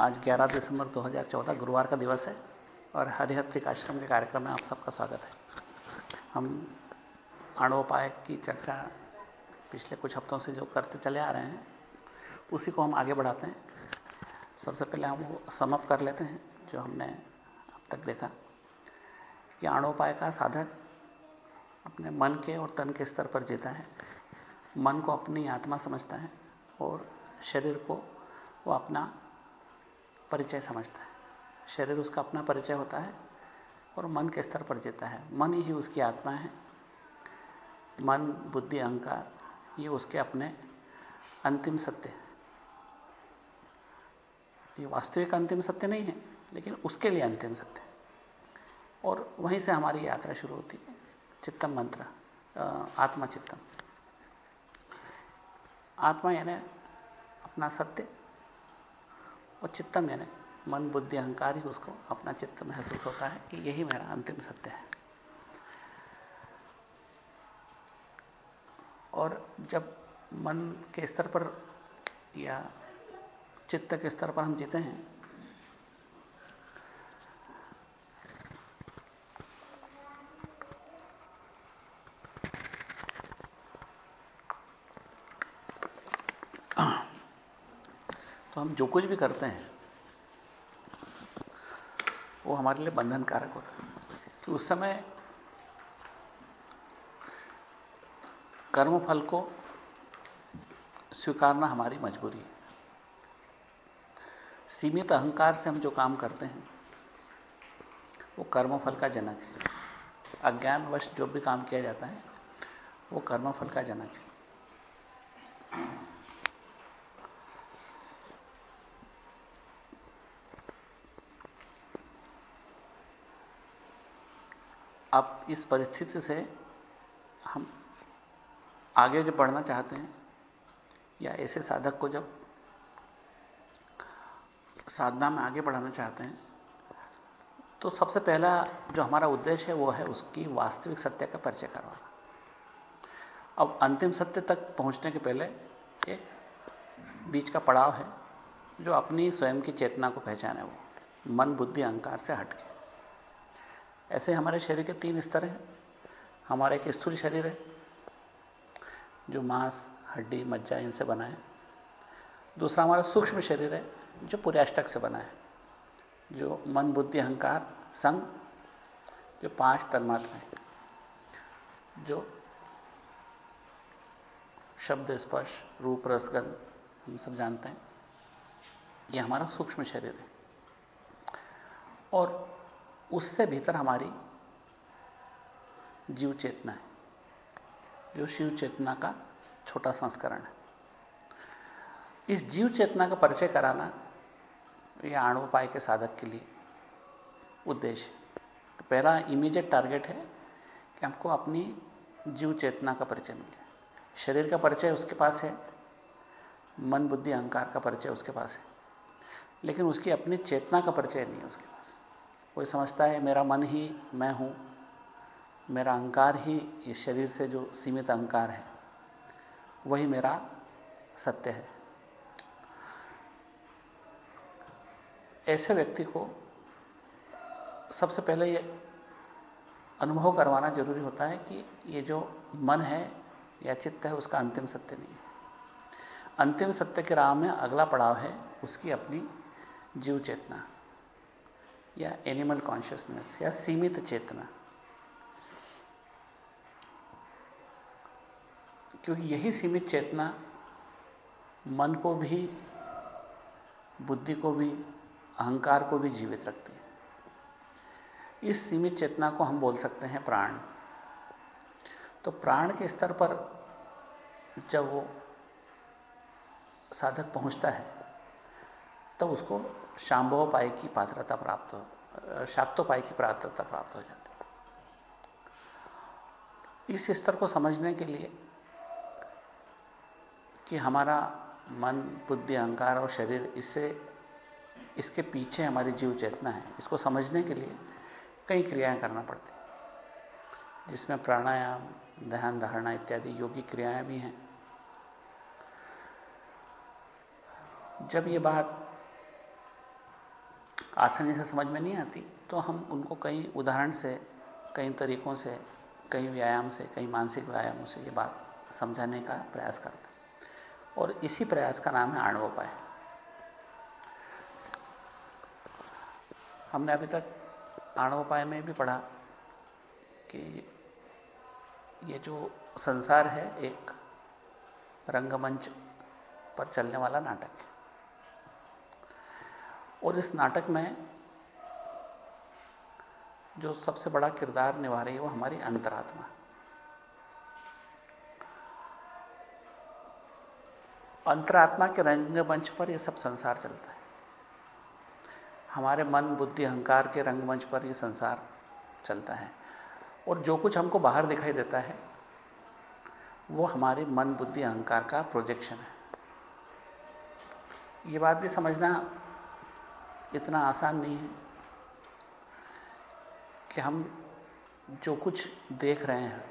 आज 11 दिसंबर 2014 गुरुवार का दिवस है और हरिहर आश्रम के कार्यक्रम में आप सबका स्वागत है। हम आणोपाय की चर्चा पिछले कुछ हफ्तों से जो करते चले आ रहे हैं, उसी को हम आगे बढ़ाते हैं। सबसे पहले हम वो समअप कर लेते हैं जो हमने अब तक देखा कि आणोपाय का साधक अपने मन के और तन के स्तर पर जीता है। मन को अपनी आत्मा समझता है और शरीर को वो अपना परिचय समझता है। शरीर उसका अपना परिचय होता है और मन के स्तर पर जीता है। मन ही उसकी आत्मा है। मन, बुद्धि, अहंकार, ये उसके अपने अंतिम सत्य है। ये वास्तविक अंतिम सत्य नहीं है, लेकिन उसके लिए अंतिम सत्य है। और वहीं से हमारी यात्रा शुरू होती है। चित्तम मंत्र आत्मा चित्तम। आत्मा यानी अपना सत्य और चित्तम यानी मन, बुद्धि, अहंकार ही उसको अपना चित्त महसूस होता है कि यही मेरा अंतिम सत्य है। और जब मन के स्तर पर या चित्त के स्तर पर हम जीते हैं हम जो कुछ भी करते हैं, वो हमारे लिए बंधन कारक होता है। कि उस समय कर्मफल को स्वीकारना हमारी मजबूरी है। सीमित अहंकार से हम जो काम करते हैं, वो कर्मफल का जनक है। अज्ञानवश जो भी काम किया जाता है, वो कर्मफल का जनक है। अब इस परिस्थिति से हम आगे जो बढ़ना चाहते हैं, या ऐसे साधक को जब साधना में आगे बढ़ाना चाहते हैं तो सबसे पहला जो हमारा उद्देश्य है वो है उसकी वास्तविक सत्य का परिचय करवाना। अब अंतिम सत्य तक पहुँचने के पहले एक बीच का पड़ाव है जो अपनी स्वयं की चेतना को पहचाने, वो मन, बुद्धि, अहंकार से हटके। ऐसे हमारे शरीर के तीन स्तर हैं। हमारा एक स्थूल शरीर है, जो मांस, हड्डी, मज्जा इनसे बना है। दूसरा हमारा सूक्ष्म शरीर है, जो पूरे अष्टक से बना है। जो मन, बुद्धि, अहंकार, संग, जो पाँच तन्मात्रा है। जो शब्द, स्पर्श, रूप रसगंध हम सब जानते हैं। ये हमारा सूक्ष्म शरीर है। और उससे भीतर हमारी जीव चेतना है। जो शिव चेतना का छोटा संस्करण है। इस जीव चेतना का परिचय कराना यह आणोपाय के साधक के लिए उद्देश्य तो पहला इमीडिएट टारगेट है कि हमको अपनी जीव चेतना का परिचय मिल। शरीर का परिचय उसके पास है, मन, बुद्धि, अहंकार का परिचय उसके पास है। लेकिन उसकी अपनी चेतना का परिचय नहीं है उसके पास। कोई समझता है, मेरा मन ही मैं हूँ, मेरा अहंकार ही इस शरीर से जो सीमित अहंकार है, वही मेरा सत्य है। ऐसे व्यक्ति को सबसे पहले ये अनुभव करवाना ज़रूरी होता है कि ये जो मन है या चित्त है, उसका अंतिम सत्य नहीं है। अंतिम सत्य के राह में अगला पड़ाव है उसकी अपनी जीव चेतना या एनिमल कॉन्शियसनेस, या सीमित चेतना। क्योंकि यही सीमित चेतना मन को भी, बुद्धि को भी, अहंकार को भी जीवित रखती है। इस सीमित चेतना को हम बोल सकते हैं प्राण। तो प्राण के स्तर पर जब वो साधक पहुँचता है, तब तो उसको शांभवोपाय की पात्रता प्राप्त हो शाक्तोपाय की पात्रता प्राप्त हो जाती है। इस स्तर को समझने के लिए कि हमारा मन, बुद्धि, अहंकार और शरीर, इससे, इसके पीछे हमारी जीव चेतना है, इसको समझने के लिए कई क्रियाएँ करना पड़ती जिसमें प्राणायाम, ध्यान धारणा इत्यादि योगी क्रियाएँ भी हैं। जब ये बात आसानी से समझ में नहीं आती तो हम उनको कई उदाहरण से, कई तरीकों से, कई व्यायाम से, कई मानसिक व्यायामों से ये बात समझाने का प्रयास करते हैं। और इसी प्रयास का नाम है आणवोपाय। हमने अभी तक आणवोपाय में भी पढ़ा कि ये जो संसार है, एक रंगमंच पर चलने वाला नाटक है। और इस नाटक में जो सबसे बड़ा किरदार निभा रही है वो हमारी अंतरात्मा। अंतरात्मा के रंगमंच पर यह सब संसार चलता है। हमारे मन, बुद्धि, अहंकार के रंगमंच पर यह संसार चलता है। और जो कुछ हमको बाहर दिखाई देता है, वो हमारे मन, बुद्धि, अहंकार का प्रोजेक्शन है। ये बात भी समझना इतना आसान नहीं है कि हम जो कुछ देख रहे हैं,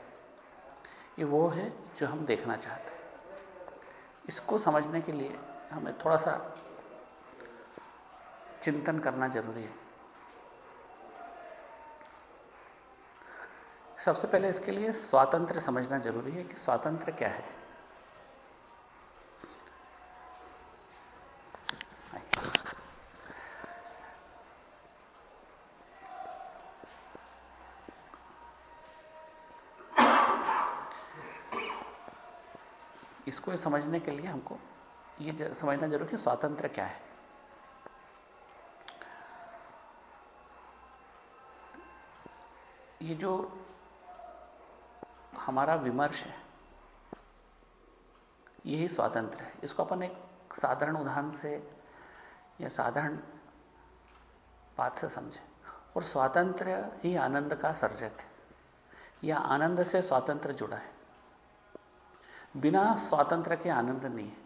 ये वो है जो हम देखना चाहते हैं। इसको समझने के लिए हमें थोड़ा सा चिंतन करना ज़रूरी है। सबसे पहले इसके लिए स्वातंत्र समझना ज़रूरी है कि स्वातंत्र क्या है इसको समझने के लिए हमको ये समझना ज़रूरी कि स्वातंत्र क्या है। ये जो हमारा विमर्श है, यही स्वातंत्र है। इसको अपन एक साधारण उदाहरण से या साधारण बात से समझें। और स्वातंत्र ही आनंद का सर्जक है। या आनंद से स्वातंत्र जुड़ा है। बिना स्वातंत्र के आनंद नहीं है।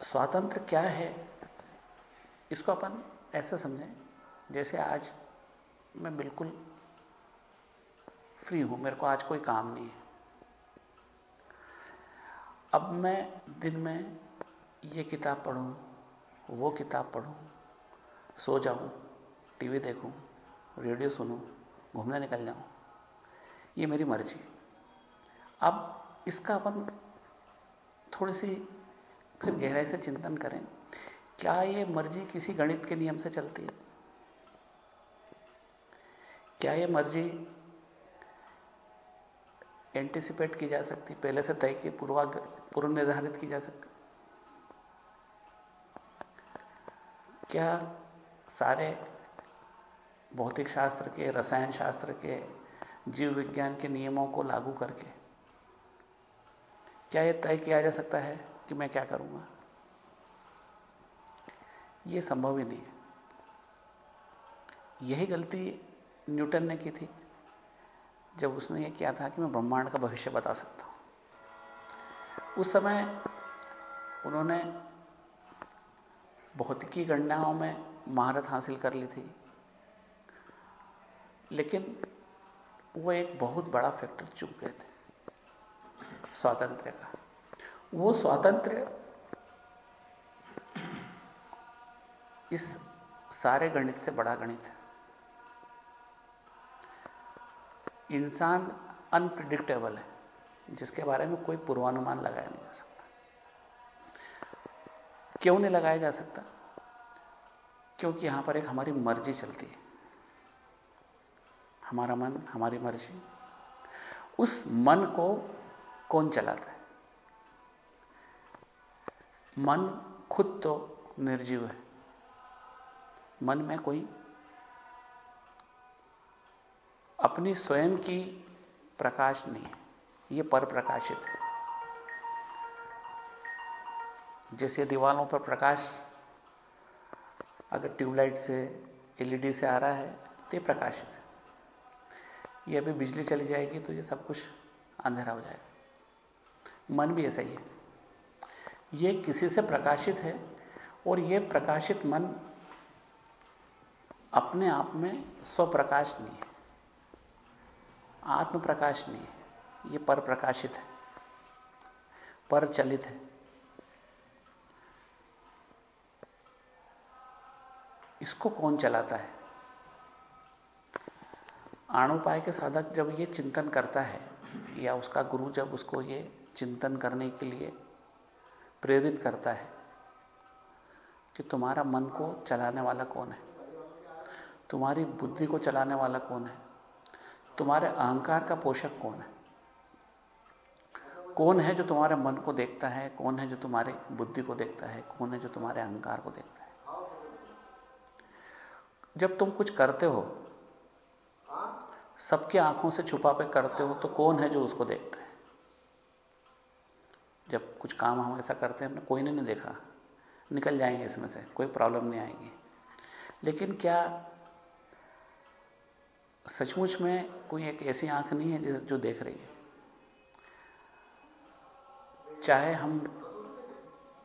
स्वातंत्र क्या है? इसको अपन ऐसा समझें, जैसे आज मैं बिल्कुल फ्री हूँ, मेरे को आज कोई काम नहीं है। अब मैं दिन में ये किताब पढ़ूं, वो किताब पढ़ूं, सो जाऊँ, टीवी देखूँ, रेडियो सुनूं, घूमने निकल जाऊँ, ये मेरी मर्ज़ी अब इसका अपन थोड़ी सी फिर गहराई से चिंतन करें, क्या ये मर्ज़ी किसी गणित के नियम से चलती है? क्या ये मर्ज़ी एंटिसिपेट की जा सकती पहले से तय की पूर्वा पूर्व निर्धारित की जा सकती क्या सारे भौतिक शास्त्र के, रसायन शास्त्र के, जीव विज्ञान के नियमों को लागू करके क्या यह तय किया जा सकता है कि मैं क्या करूँगा? यह संभव ही नहीं है। यही गलती न्यूटन ने की थी, जब उसने यह किया था कि मैं ब्रह्मांड का भविष्य बता सकता हूँ। उस समय उन्होंने भौतिकी गणनाओं में महारत हासिल कर ली थी, लेकिन वो एक बहुत बड़ा फैक्टर चुक गए थे। स्वातंत्र का। वो स्वातंत्र इस सारे गणित से बड़ा गणित है। इंसान अनप्रिडिक्टेबल है, जिसके बारे में कोई पूर्वानुमान लगाया नहीं जा सकता। क्यों नहीं लगाया जा सकता? क्योंकि यहाँ पर एक हमारी मर्ज़ी चलती है। हमारा मन, हमारी मर्ज़ी। उस मन को कौन चलाता है? मन खुद तो निर्जीव है। मन में कोई अपनी स्वयं की प्रकाश नहीं है। यह पर प्रकाशित है। जैसे दीवालों पर प्रकाश अगर ट्यूबलाइट से, एलईडी से आ रहा है तो प्रकाशित है। ये अभी बिजली चली जाएगी तो ये सब कुछ अंधेरा हो जाएगा। मन भी ऐसा ही है। यह किसी से प्रकाशित है और यह प्रकाशित मन अपने आप में स्वप्रकाश नहीं है। आत्म प्रकाश नहीं है। यह पर प्रकाशित है। पर चलित है। इसको कौन चलाता है? आणोपाय के साधक जब ये चिंतन करता है या उसका गुरु जब उसको ये चिंतन करने के लिए प्रेरित करता है कि तुम्हारा मन को चलाने वाला कौन है? तुम्हारी बुद्धि को चलाने वाला कौन है? तुम्हारे अहंकार का पोषक कौन है? कौन है जो तुम्हारे मन को देखता है? कौन है जो तुम्हारी बुद्धि को देखता है? कौन है जो तुम्हारे अहंकार को देखता है? जब तुम कुछ करते हो, सबकी आँखों से छुपा पे करते हो तो कौन है जो उसको देखता है? जब कुछ काम हम ऐसा करते हैं, हमने कोई ने नहीं देखा। निकल जाएँगे इसमें से, कोई प्रॉब्लम नहीं आएगी। लेकिन क्या सचमुच में कोई एक ऐसी आँख नहीं है जिस जो देख रही है? चाहे हम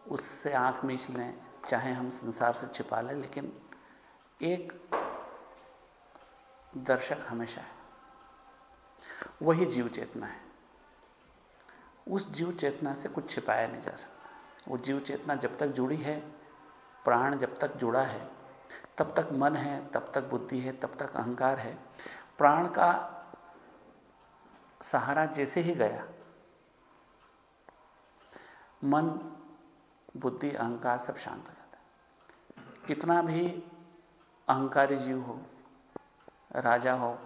उससे आँख मीच लें, चाहे हम संसार से छिपा लें, लेकिन एक दर्शक हमेशा है। वही जीव चेतना है। उस जीव चेतना से कुछ छिपाया नहीं जा सकता। वो जीव चेतना जब तक जुड़ी है, प्राण जब तक जुड़ा है, तब तक मन है, तब तक बुद्धि है, तब तक अहंकार है। प्राण का सहारा जैसे ही गया, मन, बुद्धि, अहंकार सब शांत हो जाता है। कितना भी अहंकारी जीव हो, राजा हो,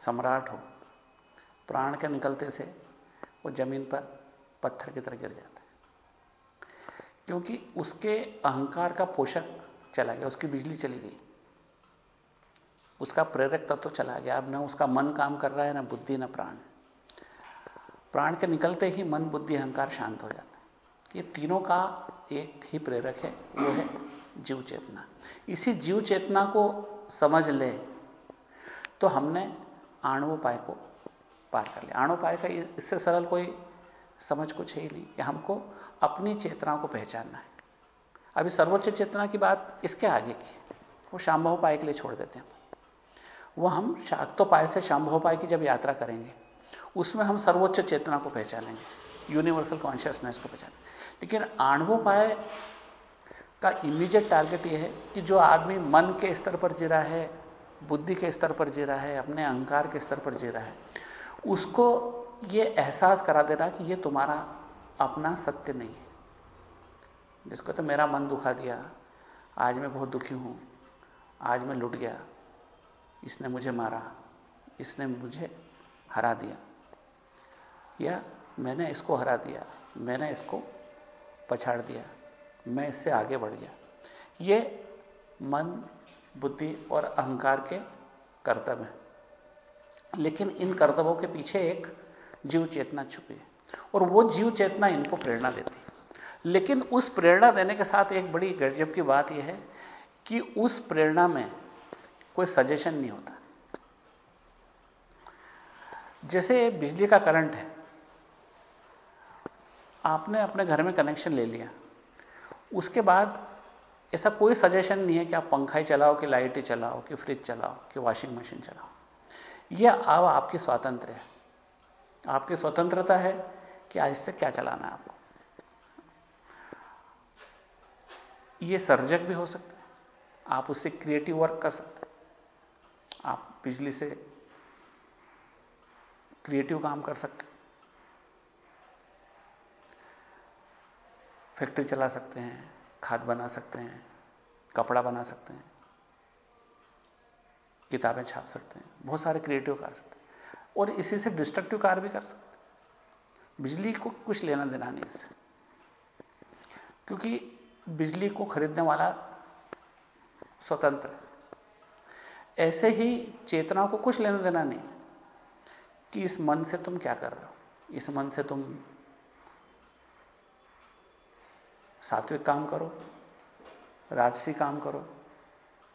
सम्राट हो, प्राण के निकलते से वो ज़मीन पर पत्थर की तरह गिर जाता है। क्योंकि उसके अहंकार का पोषक चला गया, उसकी बिजली चली गई। उसका प्रेरक तत्व तो चला गया। अब ना उसका मन काम कर रहा है, ना बुद्धि, ना प्राण। प्राण के निकलते ही मन, बुद्धि, अहंकार शांत हो जाता है। ये तीनों का एक ही प्रेरक है, वो है जीव चेतना। इसी जीव चेतना को समझ ले तो हमने आणुपाय को पार कर लिया। आणुपाय का इससे सरल कोई समझ कुछ है ही नहीं कि हमको अपनी चेतना को पहचानना है। अभी सर्वोच्च चेतना की बात इसके आगे की वो शाम्भव पाय के लिए छोड़ देते हैं। वो हम शाक्तोपाय से शाम्भव पाय की जब यात्रा करेंगे, उसमें हम सर्वोच्च चेतना को पहचानेंगे। यूनिवर्सल कॉन्शियसनेस को पहचानेंगे। लेकिन आणवोपाय का इमीडिएट टारगेट यह है कि जो आदमी मन के स्तर पर जी रहा है, बुद्धि के स्तर पर जी रहा है, अपने अहंकार के स्तर पर जी रहा है उसको यह एहसास करा देना कि यह तुम्हारा अपना सत्य नहीं है। जिसको तो मेरा मन दुखा दिया, आज मैं बहुत दुखी हूँ, आज मैं लुट गया, इसने मुझे मारा, इसने मुझे हरा दिया। या मैंने इसको हरा दिया, मैंने इसको पछाड़ दिया, मैं इससे आगे बढ़ गया। ये मन, बुद्धि और अहंकार के कर्तव्य हैं। लेकिन इन कर्तव्यों के पीछे एक जीव चेतना छुपी है। और वो जीव चेतना इनको प्रेरणा देती है। लेकिन उस प्रेरणा देने के साथ एक बड़ी गजब की बात यह है कि उस प्रेरणा में कोई सजेशन नहीं होता। जैसे बिजली का करंट है। आपने अपने घर में कनेक्शन ले लिया। उसके बाद ऐसा कोई सजेशन नहीं है कि आप पंखा ही चलाओ, कि लाइट ही चलाओ, कि फ्रिज चलाओ, कि वॉशिंग मशीन चलाओ। यह अब आपकी स्वातंत्र है। आपकी स्वतंत्रता है कि आज से क्या चलाना है आपको। यह सर्जक भी हो सकता है। आप उससे क्रिएटिव वर्क कर सकते हैं। आप बिजली से क्रिएटिव काम कर सकते हैं। फैक्ट्री चला सकते हैं, खाद बना सकते हैं, कपड़ा बना सकते हैं। किताबें छाप सकते हैं, बहुत सारे क्रिएटिव कर सकते हैं, और इसी से डिस्ट्रक्टिव कार्य भी कर सकते बिजली को कुछ लेना देना नहीं इससे, क्योंकि बिजली को खरीदने वाला स्वतंत्र है। ऐसे ही चेतना को कुछ लेना देना नहीं, कि इस मन से तुम क्या कर रहे हो, इस मन से तुम सात्विक काम करो, राजसी काम करो,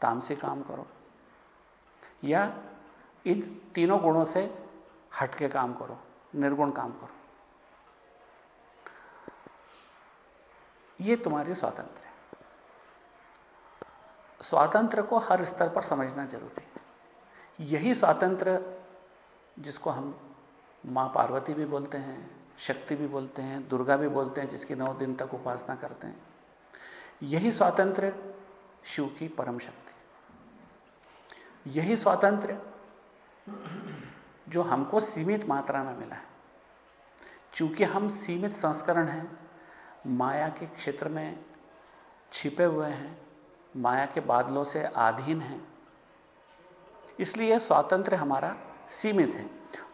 तामसी काम करो या इन तीनों गुणों से हटके काम करो, निर्गुण काम करो। ये तुम्हारी स्वातंत्र है। स्वातंत्र को हर स्तर पर समझना ज़रूरी है। यही स्वातंत्र जिसको हम माँ पार्वती भी बोलते हैं, शक्ति भी बोलते हैं, दुर्गा भी बोलते हैं, जिसकी नौ दिन तक उपासना करते हैं, यही स्वातंत्र शिव की परम शक्ति यही स्वातंत्र जो हमको सीमित मात्रा में मिला है। चूँकि हम सीमित संस्करण हैं, माया के क्षेत्र में छिपे हुए हैं, माया के बादलों से आधीन हैं, इसलिए स्वातंत्र हमारा सीमित है।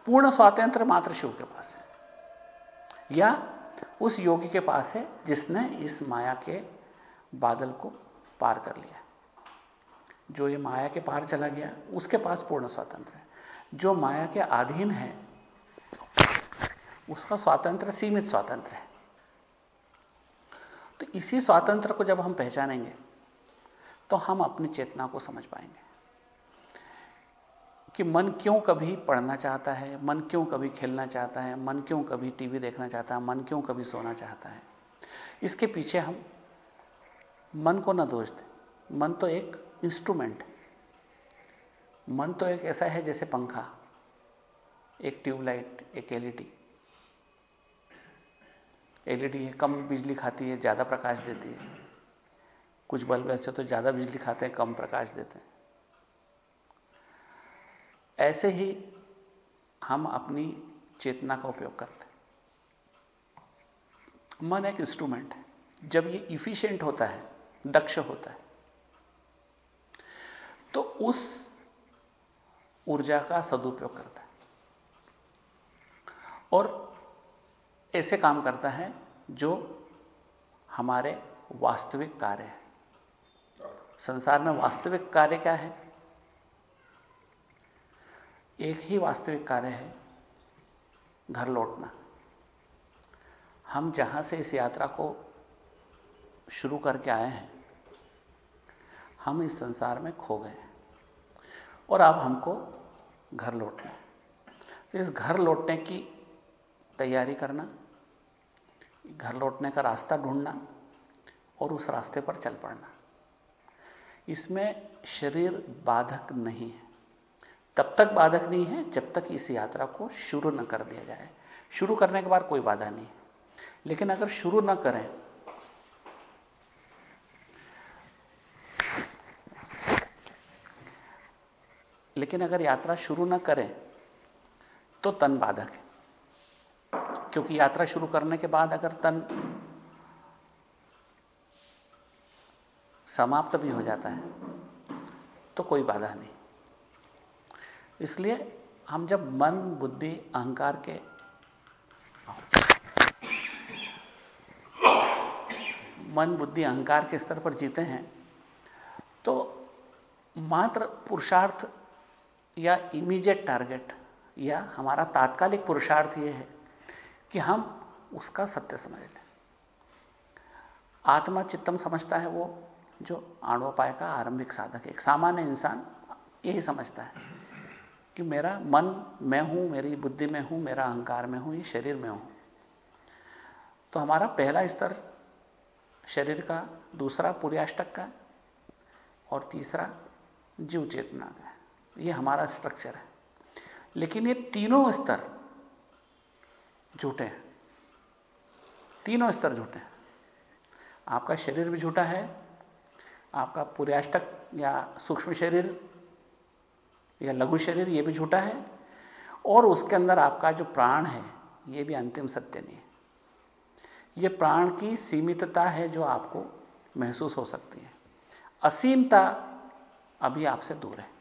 पूर्ण स्वातंत्र मात्र शिव के पास है, या उस योगी के पास है जिसने इस माया के बादल को पार कर लिया जो ये माया के पार चला गया, उसके पास पूर्ण स्वातंत्र है। जो माया के अधीन है, उसका स्वातंत्र सीमित स्वातंत्र है। तो इसी स्वातंत्र को जब हम पहचानेंगे तो हम अपनी चेतना को समझ पाएँगे कि मन क्यों कभी पढ़ना चाहता है, मन क्यों कभी खेलना चाहता है, मन क्यों कभी टीवी देखना चाहता है, मन क्यों कभी सोना चाहता है। इसके पीछे हम मन को ना दोष दें। मन तो एक इंस्ट्रूमेंट। मन तो एक ऐसा है जैसे पंखा, एक ट्यूबलाइट, एक एलईडी। एलईडी है, कम बिजली खाती है, ज़्यादा प्रकाश देती है। कुछ बल्ब ऐसे तो ज़्यादा बिजली खाते हैं, कम प्रकाश देते हैं। ऐसे ही हम अपनी चेतना का उपयोग करते हैं। मन एक इंस्ट्रूमेंट है। जब ये इफिशिएंट होता है, दक्ष होता है तो उस ऊर्जा का सदुपयोग करता है। और ऐसे काम करता है जो हमारे वास्तविक कार्य है। संसार में वास्तविक कार्य क्या है? एक ही वास्तविक कार्य है, घर लौटना। हम जहाँ से इस यात्रा को शुरू करके आए हैं, हम इस संसार में खो गए हैं। और अब हमको घर लौटना तो इस घर लौटने की तैयारी करना, घर लौटने का रास्ता ढूंढना और उस रास्ते पर चल पड़ना। इसमें शरीर बाधक नहीं है। तब तक बाधक नहीं है जब तक इस यात्रा को शुरू न कर दिया जाए। शुरू करने के बाद कोई बाधा नहीं है। लेकिन अगर शुरू न करें लेकिन अगर यात्रा शुरू ना करें तो तन बाधक है। क्योंकि यात्रा शुरू करने के बाद अगर तन समाप्त भी हो जाता है तो कोई बाधा नहीं। इसलिए हम जब मन, बुद्धि, अहंकार के मन, बुद्धि, अहंकार के स्तर पर जीते हैं तो मात्र पुरुषार्थ या इमीडिएट टारगेट या हमारा तात्कालिक पुरुषार्थ यह है कि हम उसका सत्य समझ लें। आत्मा चित्तम समझता है वो जो आणोपाय का आरंभिक साधक एक सामान्य इंसान यही समझता है कि मेरा मन मैं हूँ, मेरी बुद्धि में हूँ, मेरा अहंकार में हूँ, ये शरीर में हूँ। तो हमारा पहला स्तर शरीर का, दूसरा पुर्याष्टक का, और तीसरा जीव चेतना का ये हमारा स्ट्रक्चर है। लेकिन ये तीनों स्तर झूठे हैं। तीनों स्तर झूठे हैं। आपका शरीर भी झूठा है, आपका पुर्याष्टक या सूक्ष्म शरीर या लघु शरीर, ये भी झूठा है, और उसके अंदर आपका जो प्राण है, ये भी अंतिम सत्य नहीं है। ये प्राण की सीमितता है जो आपको महसूस हो सकती है। असीमता अभी आपसे दूर है।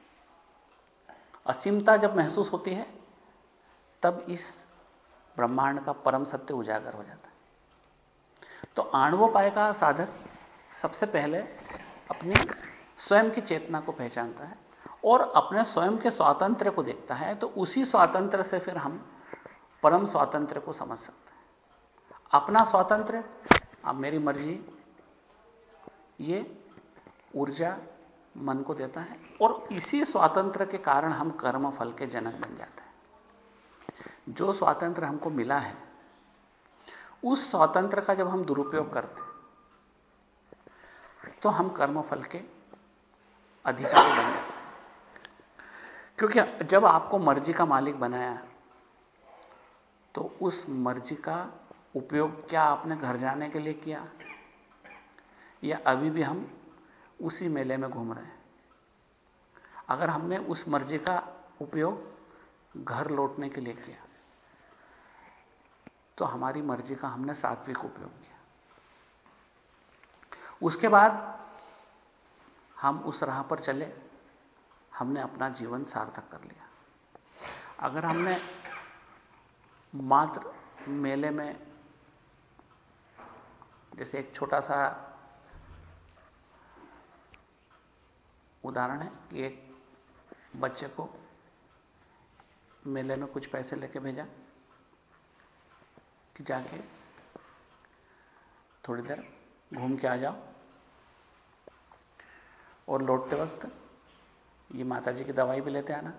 असीमता जब महसूस होती है, तब इस ब्रह्मांड का परम सत्य उजागर हो जाता है। तो आणवोपाय का साधक सबसे पहले अपनी स्वयं की चेतना को पहचानता है और अपने स्वयं के स्वातंत्र को देखता है तो उसी स्वातंत्र से फिर हम परम स्वातंत्र को समझ सकते हैं। अपना स्वातंत्र अब मेरी मर्ज़ी, ये ऊर्जा मन को देता है और इसी स्वातंत्र के कारण हम कर्म फल के जनक बन जाते हैं। जो स्वातंत्र हमको मिला है, उस स्वातंत्र का जब हम दुरुपयोग करते तो हम कर्म फल के अधिकारी बन जाते हैं। क्योंकि जब आपको मर्ज़ी का मालिक बनाया तो उस मर्ज़ी का उपयोग क्या आपने घर जाने के लिए किया, या अभी भी हम उसी मेले में घूम रहे हैं। अगर हमने उस मर्ज़ी का उपयोग घर लौटने के लिए किया तो हमारी मर्ज़ी का हमने सात्विक उपयोग किया। उसके बाद हम उस राह पर चले, हमने अपना जीवन सार्थक कर लिया। अगर हमने मात्र मेले में, जैसे एक छोटा सा उदाहरण है कि एक बच्चे को मेले में कुछ पैसे लेके भेजा कि जाके थोड़ी देर घूम के आ जाओ। और लौटते वक्त ये माता जी की दवाई भी लेते आना।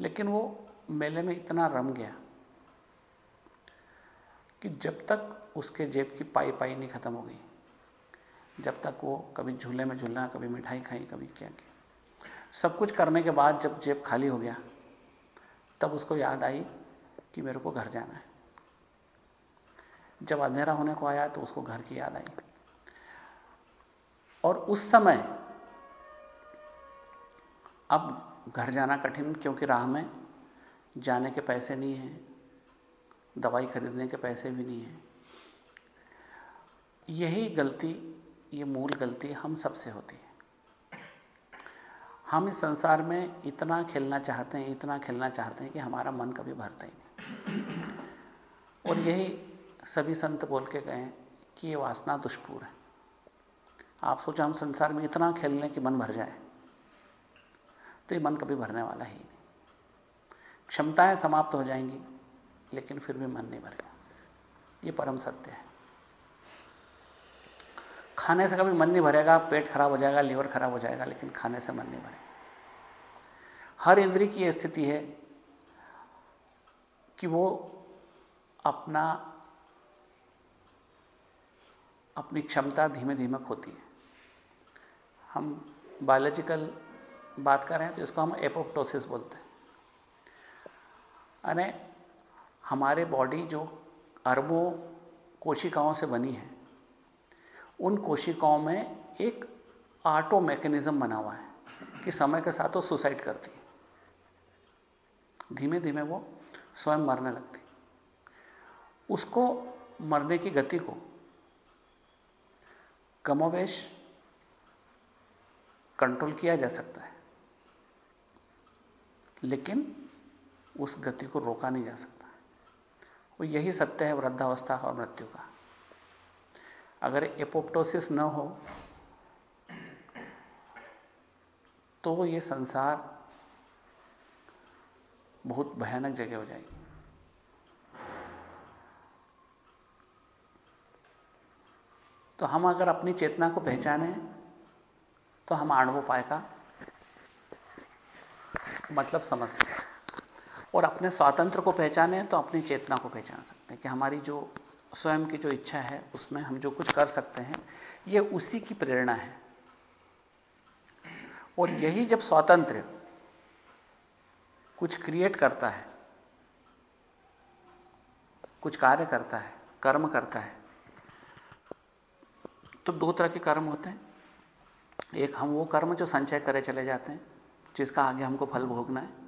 लेकिन वो मेले में इतना रम गया कि जब तक उसके जेब की पाई पाई नहीं खत्म हो गई। जब तक वो कभी झूले में झूलना, कभी मिठाई खाई, कभी क्या किया। सब कुछ करने के बाद जब जेब खाली हो गया, तब उसको याद आई कि मेरे को घर जाना है। जब अंधेरा होने को आया तो उसको घर की याद आई। और उस समय, अब घर जाना कठिन, क्योंकि राह में जाने के पैसे नहीं हैं, दवाई खरीदने के पैसे भी नहीं हैं। यही गलती ये मूल गलती हम सबसे होती है। हम इस संसार में इतना खेलना चाहते हैं, इतना खेलना चाहते हैं कि हमारा मन कभी भरता ही नहीं। और यही सभी संत बोल के गए कि ये वासना दुष्पूर है। आप सोचो हम संसार में इतना खेल लें कि मन भर जाए तो ये मन कभी भरने वाला ही नहीं। क्षमताएँ समाप्त हो जाएँगी, लेकिन फिर भी मन नहीं भरेगा ये परम सत्य है। खाने से कभी मन नहीं भरेगा, पेट खराब हो जाएगा, लीवर खराब हो जाएगा, लेकिन खाने से मन नहीं भरेगा। हर इंद्री की यह स्थिति है कि वो अपना, अपनी क्षमता धीमे धीमे खोती है। हम बायोलॉजिकल बात कर रहे हैं तो इसको हम एपोप्टोसिस बोलते हैं। यानी हमारे बॉडी जो अरबों कोशिकाओं से बनी है उन कोशिकाओं में एक ऑटो मैकेनिज्म बना हुआ है कि समय के साथ वो सुसाइड करती है। धीमे धीमे वो स्वयं मरने लगती उसको मरने की गति को कमोवेश कंट्रोल किया जा सकता है, लेकिन उस गति को रोका नहीं जा सकता। वो यही सत्य है वृद्धावस्था और मृत्यु का। अगर एपोप्टोसिस न हो तो ये संसार बहुत भयानक जगह हो जाएगी। तो हम अगर अपनी चेतना को पहचाने तो हम आणवोपाय का मतलब समझ सकते हैं। और अपने स्वातंत्र को पहचाने तो अपनी चेतना को पहचान सकते हैं कि हमारी जो स्वयं की जो इच्छा है, उसमें हम जो कुछ कर सकते हैं, ये उसी की प्रेरणा है। और यही जब स्वातंत्र कुछ क्रिएट करता है, कुछ कार्य करता है, कर्म करता है तो दो तरह के कर्म होते हैं। एक हम वो कर्म जो संचय करे चले जाते हैं, जिसका आगे हमको फल भोगना है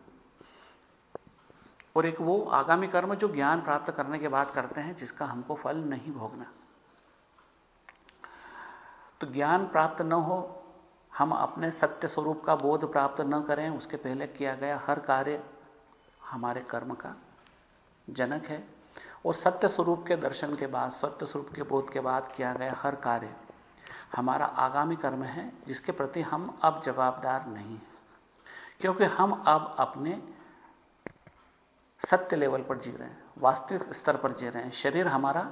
और एक वो आगामी कर्म जो ज्ञान प्राप्त करने के बाद करते हैं, जिसका हमको फल नहीं भोगना। तो ज्ञान प्राप्त न हो, हम अपने सत्य स्वरूप का बोध प्राप्त न करें, उसके पहले किया गया हर कार्य हमारे कर्म का जनक है। और सत्य स्वरूप के दर्शन के बाद, सत्य स्वरूप के बोध के बाद किया गया हर कार्य हमारा आगामी कर्म है, जिसके प्रति हम अब जवाबदार नहीं हैं। क्योंकि हम अब अपने सत्य लेवल पर जी रहे हैं, वास्तविक स्तर पर जी रहे हैं। शरीर हमारा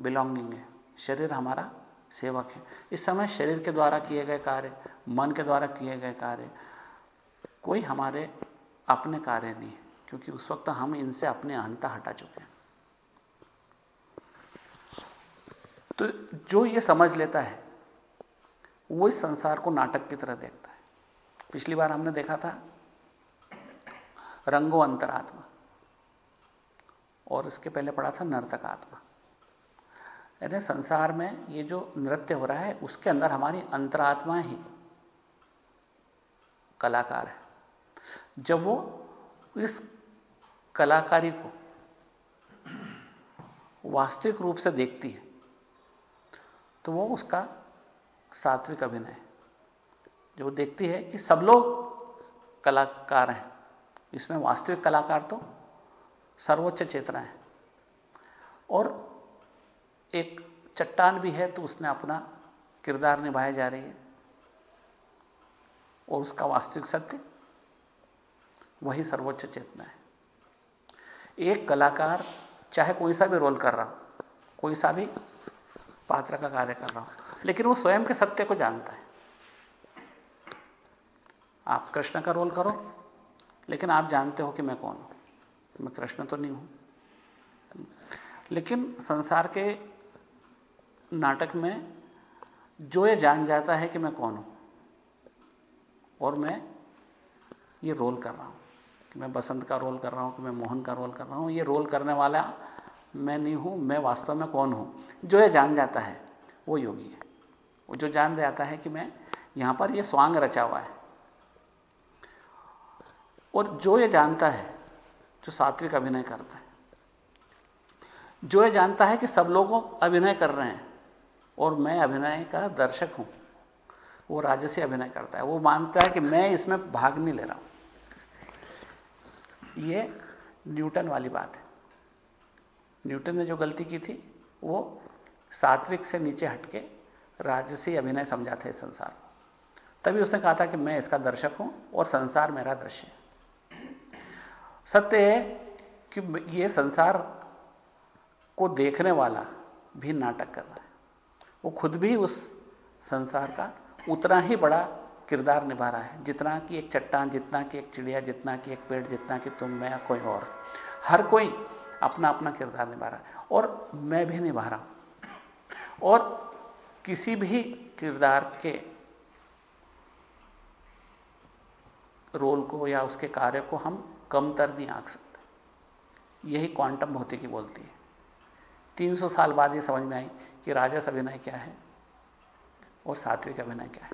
बिलोंगिंग है, शरीर हमारा सेवक है। इस समय शरीर के द्वारा किए गए कार्य, मन के द्वारा किए गए कार्य, कोई हमारे अपने कार्य नहीं है, क्योंकि उस वक्त हम इनसे अपने अहंता हटा चुके हैं। तो जो ये समझ लेता है, वो इस संसार को नाटक की तरह देखता है। पिछली बार हमने देखा था, रंगो अंतरात्मा। और इसके पहले पढ़ा था नर्तक आत्मा। यानी संसार में ये जो नृत्य हो रहा है, उसके अंदर हमारी अंतरात्मा ही कलाकार है। जब वो इस कलाकारी को वास्तविक रूप से देखती है तो वो उसका सात्विक अभिनय है। जो देखती है कि सब लोग कलाकार हैं, इसमें वास्तविक कलाकार तो सर्वोच्च चेतना है। और एक चट्टान भी है तो उसने अपना किरदार निभाए जा रही है। और उसका वास्तविक सत्य वही सर्वोच्च चेतना है। एक कलाकार, चाहे कोई सा भी रोल कर रहा हो, कोई सा भी पात्र का कार्य कर रहा हो, लेकिन वो स्वयं के सत्य को जानता है। आप कृष्ण का रोल करो, लेकिन आप जानते हो कि मैं कौन हूँ। मैं कृष्ण तो नहीं हूँ। लेकिन संसार के नाटक में जो ये जान जाता है कि मैं कौन हूँ, और मैं ये रोल कर रहा हूँ, कि मैं बसंत का रोल कर रहा हूँ, कि मैं मोहन का रोल कर रहा हूँ, ये रोल करने वाला मैं नहीं हूँ, मैं वास्तव में कौन हूँ? जो ये जान जाता है, वो योगी है। वो जो जान जाता है कि मैं यहाँ पर ये स्वांग रचा हुआ है। और जो ये जानता है जो सात्विक अभिनय करता है। जो ये जानता है कि सब लोग अभिनय कर रहे हैं, और मैं अभिनय का दर्शक हूँ, वो राजसी अभिनय करता है। वो मानता है कि मैं इसमें भाग नहीं ले रहा हूँ। ये न्यूटन वाली बात है। न्यूटन ने जो गलती की थी, वो सात्विक से नीचे हटके राजसी अभिनय समझा था इस संसार को। तभी उसने कहा था कि मैं इसका दर्शक हूँ, और संसार मेरा दृश्य है। सत्य है कि ये संसार को देखने वाला भी नाटक कर रहा है। वो खुद भी उस संसार का उतना ही बड़ा किरदार निभा रहा है, जितना कि एक चट्टान, जितना कि एक चिड़िया, जितना कि एक पेड़, जितना कि तुम, मैं, कोई और। हर कोई अपना अपना किरदार निभा रहा है और मैं भी निभा रहा हूँ। और किसी भी किरदार के रोल को या उसके कार्य को हम कमतर नहीं आंक सकते। यही क्वांटम भौतिकी बोलती है। 300 साल बाद ये समझ में आई कि राजस अभिनय क्या है और सात्विक अभिनय क्या है।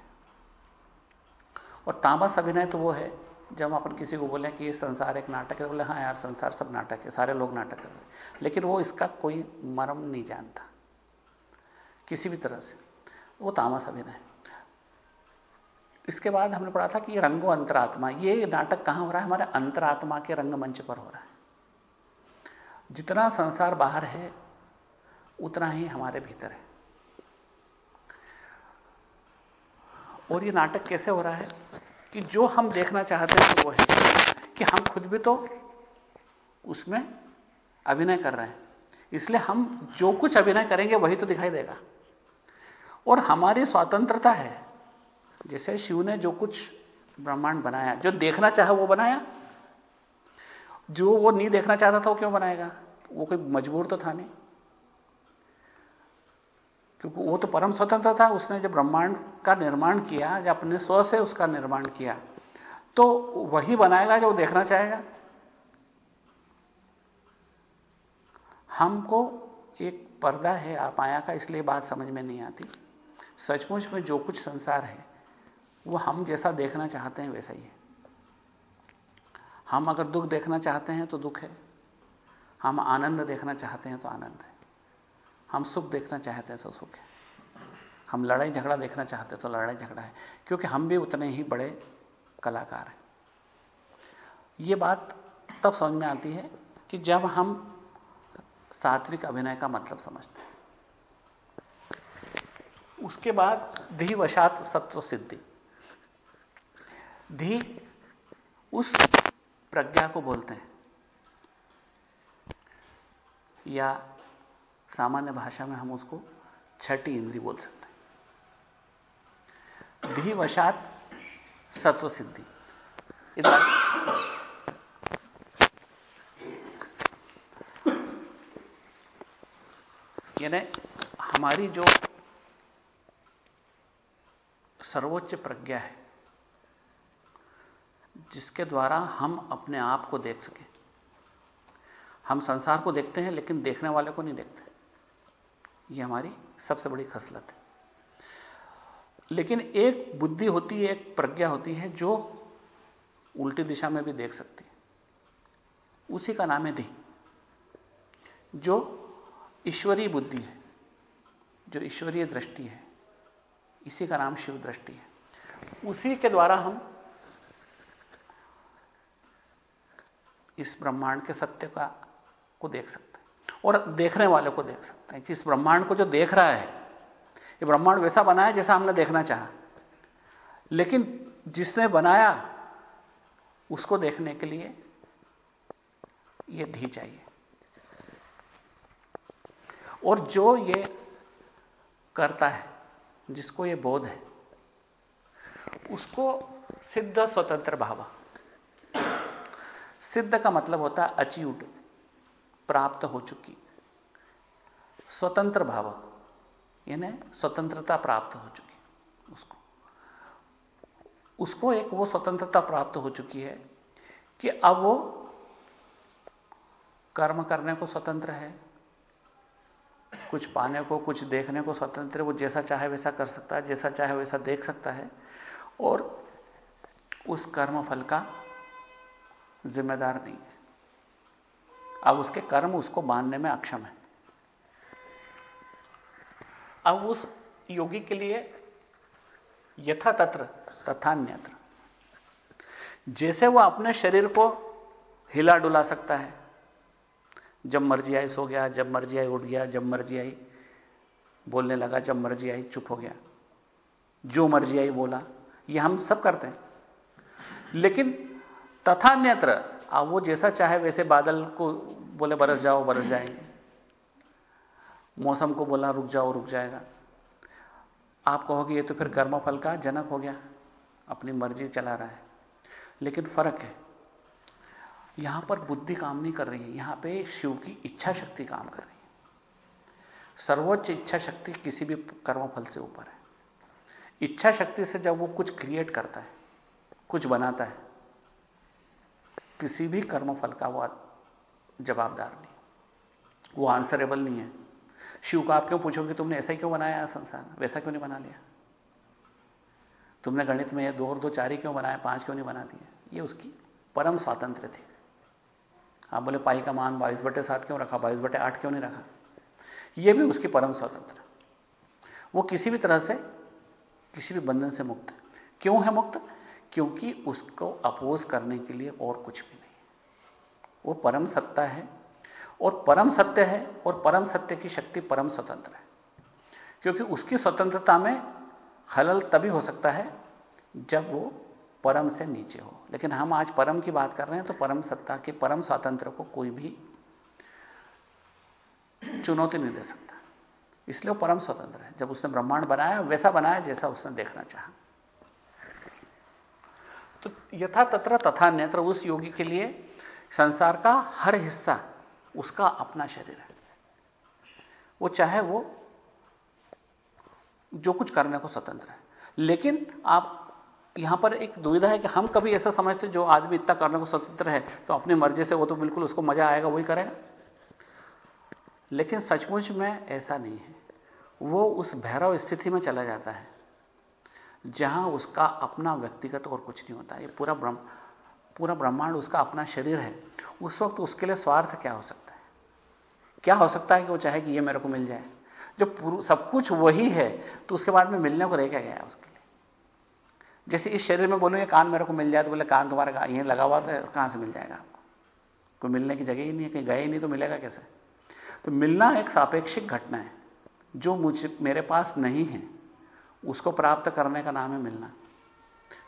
और तामस अभिनय तो वो है, जब अपन किसी को बोले कि ये संसार एक नाटक है तो बोले हाँ यार, संसार सब नाटक है, सारे लोग नाटक कर रहे लेकिन वो इसका कोई मर्म नहीं जानता, किसी भी तरह से। वो तामस अभिनय इसके बाद हमने पढ़ा था कि रंगो अंतरात्मा, ये नाटक कहाँ हो रहा है? हमारे अंतरात्मा के रंगमंच पर हो रहा है। जितना संसार बाहर है, उतना ही हमारे भीतर है। और ये नाटक कैसे हो रहा है कि जो हम देखना चाहते हैं वो है कि हम खुद भी तो उसमें अभिनय कर रहे हैं। इसलिए हम जो कुछ अभिनय करेंगे वही तो दिखाई देगा। और हमारी स्वतंत्रता है। जैसे शिव ने जो कुछ ब्रह्मांड बनाया, जो देखना चाहे वो बनाया। जो वो नहीं देखना चाहता था वो क्यों बनाएगा? वो कोई मजबूर तो था नहीं। क्योंकि वो तो परम स्वतंत्र था, उसने जब ब्रह्मांड का निर्माण किया, जब अपने स्व से उसका निर्माण किया तो वही बनाएगा जो देखना चाहेगा। हमको एक पर्दा है, आप आया का, इसलिए बात समझ में नहीं आती। सचमुच में जो कुछ संसार है वो हम जैसा देखना चाहते हैं वैसा ही है। हम अगर दुख देखना चाहते हैं तो दुख है। हम आनंद देखना चाहते हैं तो आनंद है। हम सुख देखना चाहते हैं तो सुख है। हम लड़ाई झगड़ा देखना चाहते हैं तो लड़ाई झगड़ा है। क्योंकि हम भी उतने ही बड़े कलाकार हैं। ये बात तब समझ में आती है कि जब हम सात्विक अभिनय का मतलब समझते हैं। उसके बाद धी वशात सत्व सिद्धि। धी उस प्रज्ञा को बोलते हैं। या सामान्य भाषा में हम उसको छठी इंद्री बोल सकते हैं। धी वशात सत्व सिद्धि यानी हमारी जो सर्वोच्च प्रज्ञा है जिसके द्वारा हम अपने आप को देख सकें। हम संसार को देखते हैं, लेकिन देखने वाले को नहीं देखते। यह हमारी सबसे बड़ी खसलत है। लेकिन एक बुद्धि होती है, एक प्रज्ञा होती है, जो उल्टी दिशा में भी देख सकती है। उसी का नाम है धी, जो ईश्वरीय बुद्धि है, जो ईश्वरीय दृष्टि है। इसी का नाम शिव दृष्टि है। उसी के द्वारा हम इस ब्रह्मांड के सत्य का, को देख सकते हैं। और देखने वाले को देख सकते हैं कि इस ब्रह्मांड को जो देख रहा है, ये ब्रह्मांड वैसा बनाया जैसा हमने देखना चाहा। लेकिन जिसने बनाया, उसको देखने के लिए यह धी चाहिए। और जो ये करता है, जिसको ये बोध है, उसको सिद्ध स्वतंत्र भाव। सिद्ध का मतलब होता है अचीव्ड प्राप्त हो चुकी। स्वतंत्र भाव, यानी स्वतंत्रता प्राप्त हो चुकी उसको। उसको एक वो स्वतंत्रता प्राप्त हो चुकी है कि अब वो कर्म करने को स्वतंत्र है, कुछ पाने को, कुछ देखने को स्वतंत्र वो जैसा चाहे वैसा कर सकता है, जैसा चाहे वैसा देख सकता है, और उस कर्म फल का जिम्मेदार नहीं है। अब उसके कर्म उसको बांधने में अक्षम है। अब उस योगी के लिए यथा तत्र तथान्यत्र। जैसे वो अपने शरीर को हिला डुला सकता है। जब मर्ज़ी आई सो गया, जब मर्ज़ी आई उठ गया, जब मर्ज़ी आई बोलने लगा, जब मर्ज़ी आई चुप हो गया। जो मर्ज़ी आई बोला। ये हम सब करते हैं। लेकिन तथान्यत्र अब वो जैसा चाहे वैसे बादल को बोले, बरस जाओ, बरस जाएँगे। मौसम को बोला, रुक जाओ, रुक जाएगा। आप कहोगे, ये तो फिर कर्मफल का जनक हो गया, अपनी मर्ज़ी चला रहा है। लेकिन फ़र्क है, यहाँ पर बुद्धि काम नहीं कर रही है, यहाँ पे शिव की इच्छा शक्ति काम कर रही है। सर्वोच्च इच्छा शक्ति किसी भी कर्मफल से ऊपर है। इच्छा शक्ति से जब वो कुछ क्रिएट करता है, कुछ बनाता है किसी भी कर्मफल का वह जवाबदार नहीं वो आंसरेबल नहीं है। शिव को आप क्यों पूछोगे, तुमने ऐसा ही क्यों बनाया संसार वैसा क्यों नहीं बना लिया? तुमने गणित में दो और दो चार ही क्यों बनाया, पाँच क्यों नहीं बना दिए? ये उसकी परम स्वातंत्र थी। आप बोले, पाई का मान बाईस बटे सात क्यों रखा? बाईस बटे आठ क्यों नहीं रखा? यह भी उसकी परम स्वतंत्र वो किसी भी तरह से, किसी भी बंधन से मुक्त है। क्यों है मुक्त? क्योंकि उसको अपोज करने के लिए और कुछ भी नहीं। वो परम सत्ता है और परम सत्य है और परम सत्य की शक्ति परम स्वतंत्र है। क्योंकि उसकी स्वतंत्रता में खलल तभी हो सकता है जब वो परम से नीचे हो। लेकिन हम आज परम की बात कर रहे हैं तो परम सत्ता के परम स्वातंत्र को कोई भी चुनौती नहीं दे सकता। इसलिए वो परम स्वतंत्र है। जब उसने ब्रह्मांड बनाया, वैसा बनाया जैसा उसने देखना चाहा। तो यथा तत्र तथा नेत्र उस योगी के लिए संसार का हर हिस्सा उसका अपना शरीर है। वो चाहे वो जो कुछ करने को स्वतंत्र है। लेकिन आप यहाँ पर एक दुविधा है कि हम कभी ऐसा समझते जो आदमी इतना करने को स्वतंत्र है तो अपनी मर्ज़ी से वो तो बिल्कुल उसको मज़ा आएगा, वही करेगा। लेकिन सचमुच में ऐसा नहीं है। वो उस भैरव स्थिति में चला जाता है। जहाँ उसका अपना व्यक्तिगत और कुछ नहीं होता, ये पूरा ब्रह्म, पूरा ब्रह्मांड उसका अपना शरीर है। उस वक्त उसके लिए स्वार्थ क्या हो सकता है? क्या हो सकता है कि वो चाहे कि ये मेरे को मिल जाए? जब सब कुछ वही है तो उसके बाद में मिलने को रह क्या गया उसके लिए? जैसे इस शरीर में बोलूँ, ये कान मेरे को मिल जाए तो बोले, कान तुम्हारे यहीं लगा हुआ था कहाँ से मिल जाएगा आपको? कोई मिलने की जगह ही नहीं है, कहीं गए ही नहीं तो मिलेगा कैसे? तो मिलना एक सापेक्षिक घटना है, जो मुझे, मेरे पास नहीं है। उसको प्राप्त करने का नाम है मिलना।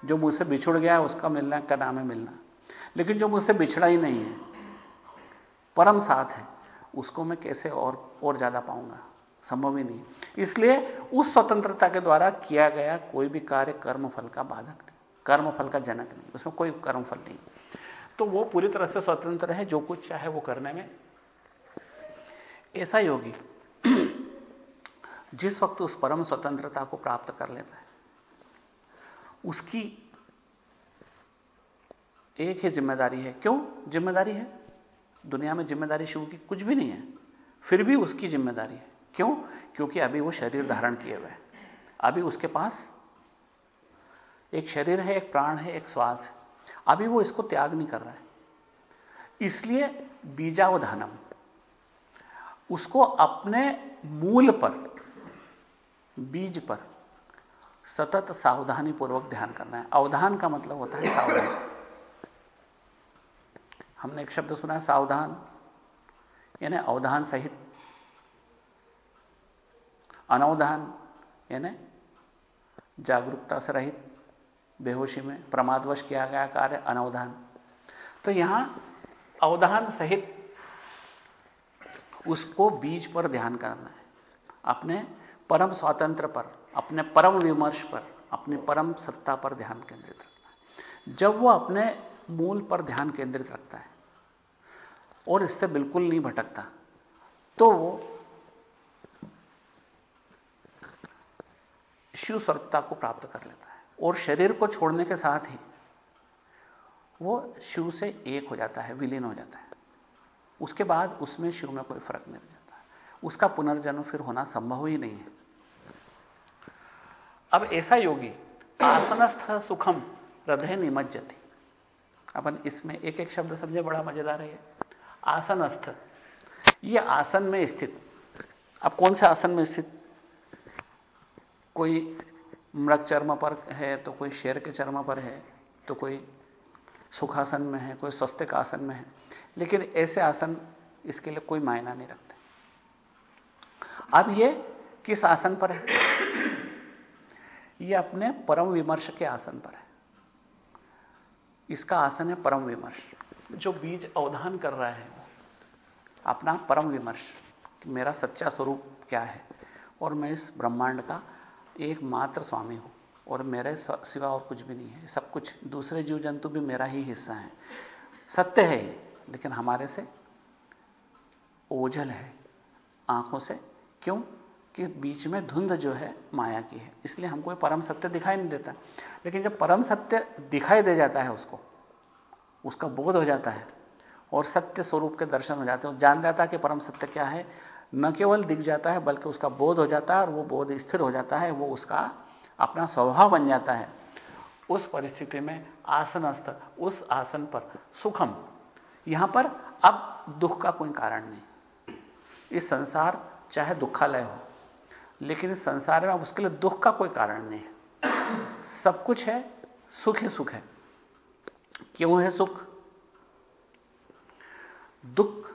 जो मुझसे बिछुड़ गया है, उसका मिलने का नाम है मिलना। लेकिन जो मुझसे बिछड़ा ही नहीं है, परम साथ है, उसको मैं कैसे और और ज़्यादा पाऊँगा? संभव ही नहीं। इसलिए उस स्वतंत्रता के द्वारा किया गया कोई भी कार्य कर्मफल का बाधक नहीं, कर्मफल का जनक नहीं, उसमें कोई कर्मफल नहीं। तो वो पूरी तरह से स्वतंत्र है, जो कुछ चाहे वो करने में। ऐसा योगी जिस वक्त उस परम स्वतंत्रता को प्राप्त कर लेता है, उसकी एक ही ज़िम्मेदारी है। क्यों ज़िम्मेदारी है? दुनिया में ज़िम्मेदारी शिव की कुछ भी नहीं है, फिर भी उसकी ज़िम्मेदारी है। क्यों? क्योंकि अभी वो शरीर धारण किए हुए अभी उसके पास एक शरीर है, एक प्राण है, एक श्वास है। अभी वो इसको त्याग नहीं कर रहा है। इसलिए बीजावधानम, उसको अपने मूल पर बीज पर सतत सावधानी पूर्वक ध्यान करना है। अवधान का मतलब होता है सावधान। हमने एक शब्द सुना है, सावधान। यानी अवधान सहित। अनवधान, यानी जागरूकता से रहित, बेहोशी में प्रमादवश किया गया कार्य अनवधान। तो यहाँ अवधान सहित उसको बीज पर ध्यान करना है। अपने परम स्वातंत्र पर, अपने परम विमर्श पर, अपनी परम सत्ता पर ध्यान केंद्रित रखना है। जब वो अपने मूल पर ध्यान केंद्रित रखता है और इससे बिल्कुल नहीं भटकता तो वो शिव स्वरूपता को प्राप्त कर लेता है और शरीर को छोड़ने के साथ ही वो शिव से एक हो जाता है, विलीन हो जाता है। उसके बाद उसमें शिव में कोई फ़र्क नहीं उसका पुनर्जन्म फिर होना संभव ही नहीं है। अब ऐसा योगी आसनस्थ सुखम हृदय निमज्जति। अपन इसमें एक एक शब्द समझे, बड़ा मज़ेदार है आसनस्थ। ये आसन में स्थित, अब कौन से आसन में स्थित? कोई मृग चर्म पर है तो कोई शेर के चर्म पर है तो कोई सुखासन में है, कोई स्वस्तिक आसन में है। लेकिन ऐसे आसन इसके लिए कोई मायना नहीं रखते। अब ये किस आसन पर है? ये अपने परम विमर्श के आसन पर है। इसका आसन है परम विमर्श। जो बीज अवधान कर रहा है। अपना परम विमर्श कि मेरा सच्चा स्वरूप क्या है? और मैं इस ब्रह्मांड का एकमात्र स्वामी हूँ और मेरे सिवा और कुछ भी नहीं है। सब कुछ दूसरे जीव जंतु भी मेरा ही हिस्सा है। सत्य है लेकिन हमारे से ओझल है। आँखों से क्यों? कि बीच में धुंध जो है माया की है। इसलिए हमको ये परम सत्य दिखाई नहीं देता। लेकिन जब परम सत्य दिखाई दे जाता है उसको, उसका बोध हो जाता है और सत्य स्वरूप के दर्शन हो जाते हैं। जान जाता है कि परम सत्य क्या है? न केवल दिख जाता है, बल्कि उसका बोध हो जाता है और वो बोध स्थिर हो जाता है, वो उसका अपना स्वभाव बन जाता है। उस परिस्थिति में आसनस्थ, उस आसन पर सुखम। यहाँ पर अब दुख का कोई कारण नहीं। इस संसार चाहे दुखालय हो, लेकिन इस संसार में अब उसके लिए दुख का कोई कारण नहीं है। सब कुछ है, सुख ही सुख है। क्यों है सुख? दुख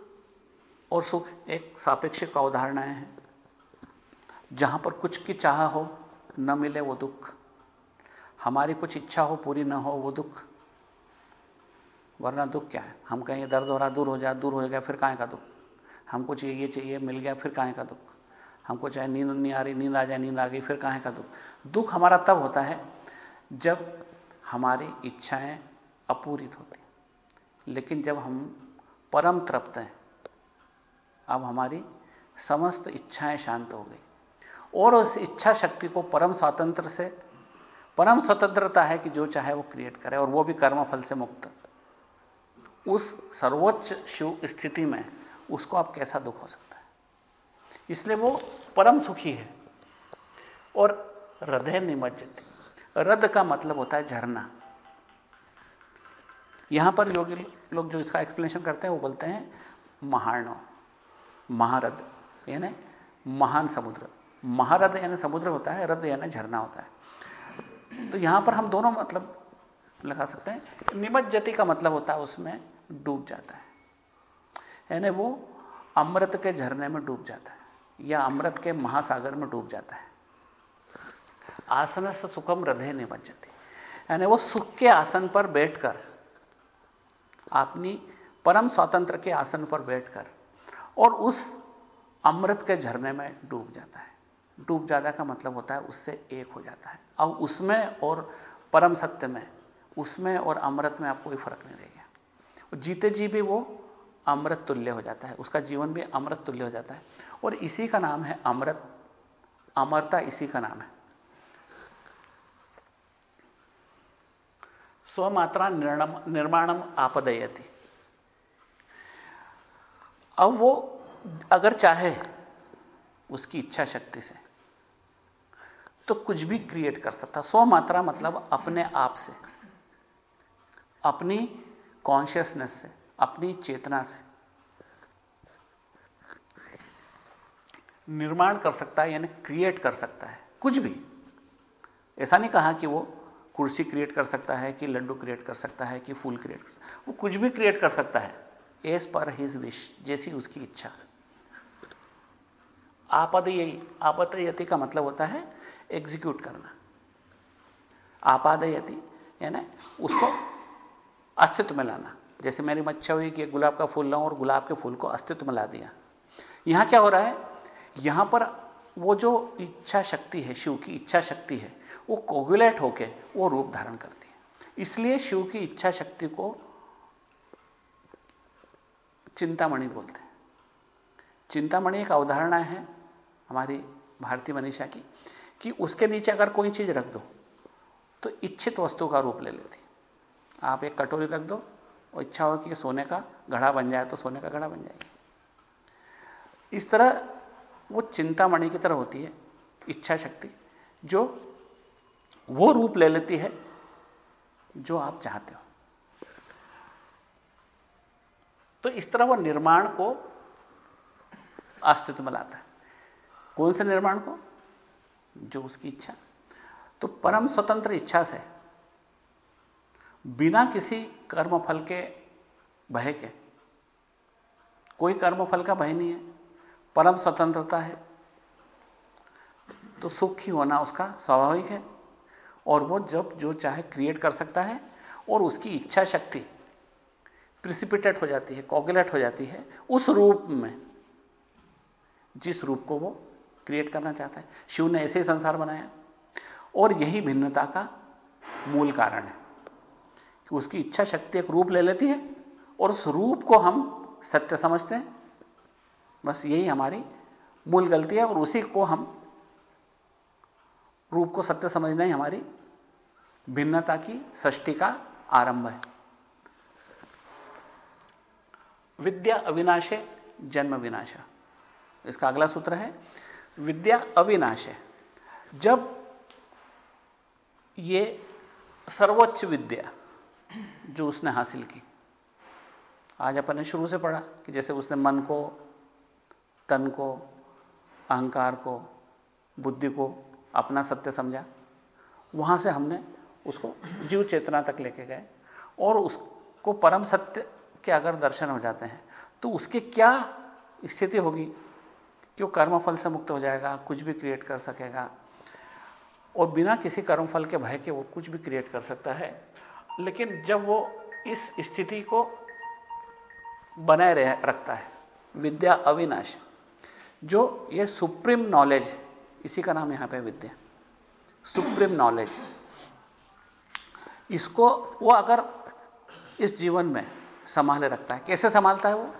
और सुख एक सापेक्षिक अवधारणाएँ हैं। जहाँ पर कुछ की चाह हो, न मिले वो दुख। हमारी कुछ इच्छा हो, पूरी न हो वो दुख। वरना दुख क्या है? हम कहें दर्द हो रहा, दूर हो जाए दूर हो गया, फिर काहे का दुख? हमको चाहिए, ये चाहिए, मिल गया, फिर काहे का दुख? हमको चाहे नींद नहीं आ रही, नींद आ जाए, नींद आ गई, फिर काहे का दुख? दुख हमारा तब होता है जब हमारी इच्छाएँ अपूरित होती लेकिन जब हम परम तृप्त हैं, अब हमारी समस्त इच्छाएँ शांत हो गई। और उस इच्छा शक्ति को परम स्वातंत्र से, परम स्वतंत्रता है कि जो चाहे वो क्रिएट करे, और वो भी कर्म फल से मुक्त। उस सर्वोच्च शिव स्थिति में उसको आप कैसा दुख हो सकता है? इसलिए वो परम सुखी है। और हृदय निमज्जती। रद का मतलब होता है झरना। यहाँ पर योगी लोग जो इसका एक्सप्लेनेशन करते हैं, वो बोलते हैं महारणो। महारद, यानी महान समुद्र। महारद यानी समुद्र होता है, रद यानी झरना होता है। तो यहाँ पर हम दोनों मतलब लगा सकते हैं। निमज्जति का मतलब होता है उसमें डूब जाता है। यानी वो अमृत के झरने में डूब जाता है, या अमृत के महासागर में डूब जाता है। आसन से सुखम हृदय नहीं बच जाती यानी वो सुख के आसन पर बैठकर, अपनी परम स्वतंत्र के आसन पर बैठकर, और उस अमृत के झरने में डूब जाता है। डूब जाने का मतलब होता है उससे एक हो जाता है। अब उसमें और परम सत्य में, उसमें और अमृत में आपको कोई फ़र्क नहीं रहेगा जीते जी भी वो अमृत तुल्य हो जाता है, उसका जीवन भी अमृत तुल्य हो जाता है। और इसी का नाम है अमृत, अमरता इसी का नाम है। स्वमात्रा निर्माणम आपदयती। अब वो अगर चाहे उसकी इच्छा शक्ति से तो कुछ भी क्रिएट कर सकता। स्व मात्रा मतलब अपने आप से, अपनी कॉन्शियसनेस से। अपनी चेतना से। निर्माण कर सकता है, यानी क्रिएट कर सकता है, कुछ भी। ऐसा नहीं कहा कि वो कुर्सी क्रिएट कर सकता है, कि लड्डू क्रिएट कर सकता है, कि फूल क्रिएट कर सकता है। वो कुछ भी क्रिएट कर सकता है एज पर हिज विश जैसी उसकी इच्छा। आपद यही आपद आपदयति का मतलब होता है एग्जीक्यूट करना। आपादयति, यानी उसको अस्तित्व में लाना। जैसे मेरी मच्छा हुई कि गुलाब का फूल लाऊं और गुलाब के फूल को अस्तित्व में ला दिया। यहाँ क्या हो रहा है? यहाँ पर वो जो इच्छा शक्ति है, शिव की इच्छा शक्ति है, वो कोगुलेट होके वो रूप धारण करती है। इसलिए शिव की इच्छा शक्ति को चिंतामणि बोलते हैं। चिंतामणि एक अवधारणा है हमारी भारतीय मनीषा की, कि उसके नीचे अगर कोई चीज़ रख दो तो इच्छित वस्तु का रूप ले लेती आप एक कटोरी रख दो और इच्छा हो कि सोने का घड़ा बन जाए तो सोने का घड़ा बन जाएगा इस तरह वो चिंतामणि की तरह होती है, इच्छा शक्ति, जो वो रूप ले लेती है जो आप चाहते हो। तो इस तरह वो निर्माण को अस्तित्व में लाता है। कौन से निर्माण को? जो उसकी इच्छा। तो परम स्वतंत्र इच्छा से बिना किसी कर्मफल के भय के। कोई कर्मफल का भय नहीं है। परम स्वतंत्रता है। तो सुख ही होना उसका स्वाभाविक है। और वो जब जो चाहे क्रिएट कर सकता है और उसकी इच्छा शक्ति प्रिसिपिटेट हो जाती है कॉगुलेट हो जाती है, उस रूप में, जिस रूप को वो क्रिएट करना चाहता है। शिव ने ऐसे ही संसार बनाया। और यही भिन्नता का मूल कारण है। कि उसकी इच्छा शक्ति एक रूप ले लेती है और उस रूप को हम सत्य समझते हैं। बस यही हमारी मूल गलती है और उसी को हम रूप को सत्य समझना ही हमारी भिन्नता की सृष्टि का आरंभ है। विद्या अविनाशे, जन्म विनाश। इसका अगला सूत्र है, विद्या अविनाश। है जब ये सर्वोच्च विद्या जो उसने हासिल की। आज अपन ने शुरू से पढ़ा कि जैसे उसने मन को, तन को, अहंकार को, बुद्धि को अपना सत्य समझा, वहाँ से हमने उसको जीव चेतना तक लेके गए और उसको परम सत्य के अगर दर्शन हो जाते हैं तो उसकी क्या स्थिति होगी कि वो कर्मफल से मुक्त हो जाएगा, कुछ भी क्रिएट कर सकेगा और बिना किसी कर्मफल के भय के वो कुछ भी क्रिएट कर सकता है? लेकिन जब वो इस स्थिति को बनाए रखता है, विद्या अविनाश, जो ये सुप्रीम नॉलेज, इसी का नाम यहाँ पे विद्या, सुप्रीम नॉलेज, इसको वो अगर इस जीवन में संभाले रखता है, कैसे संभालता है वो?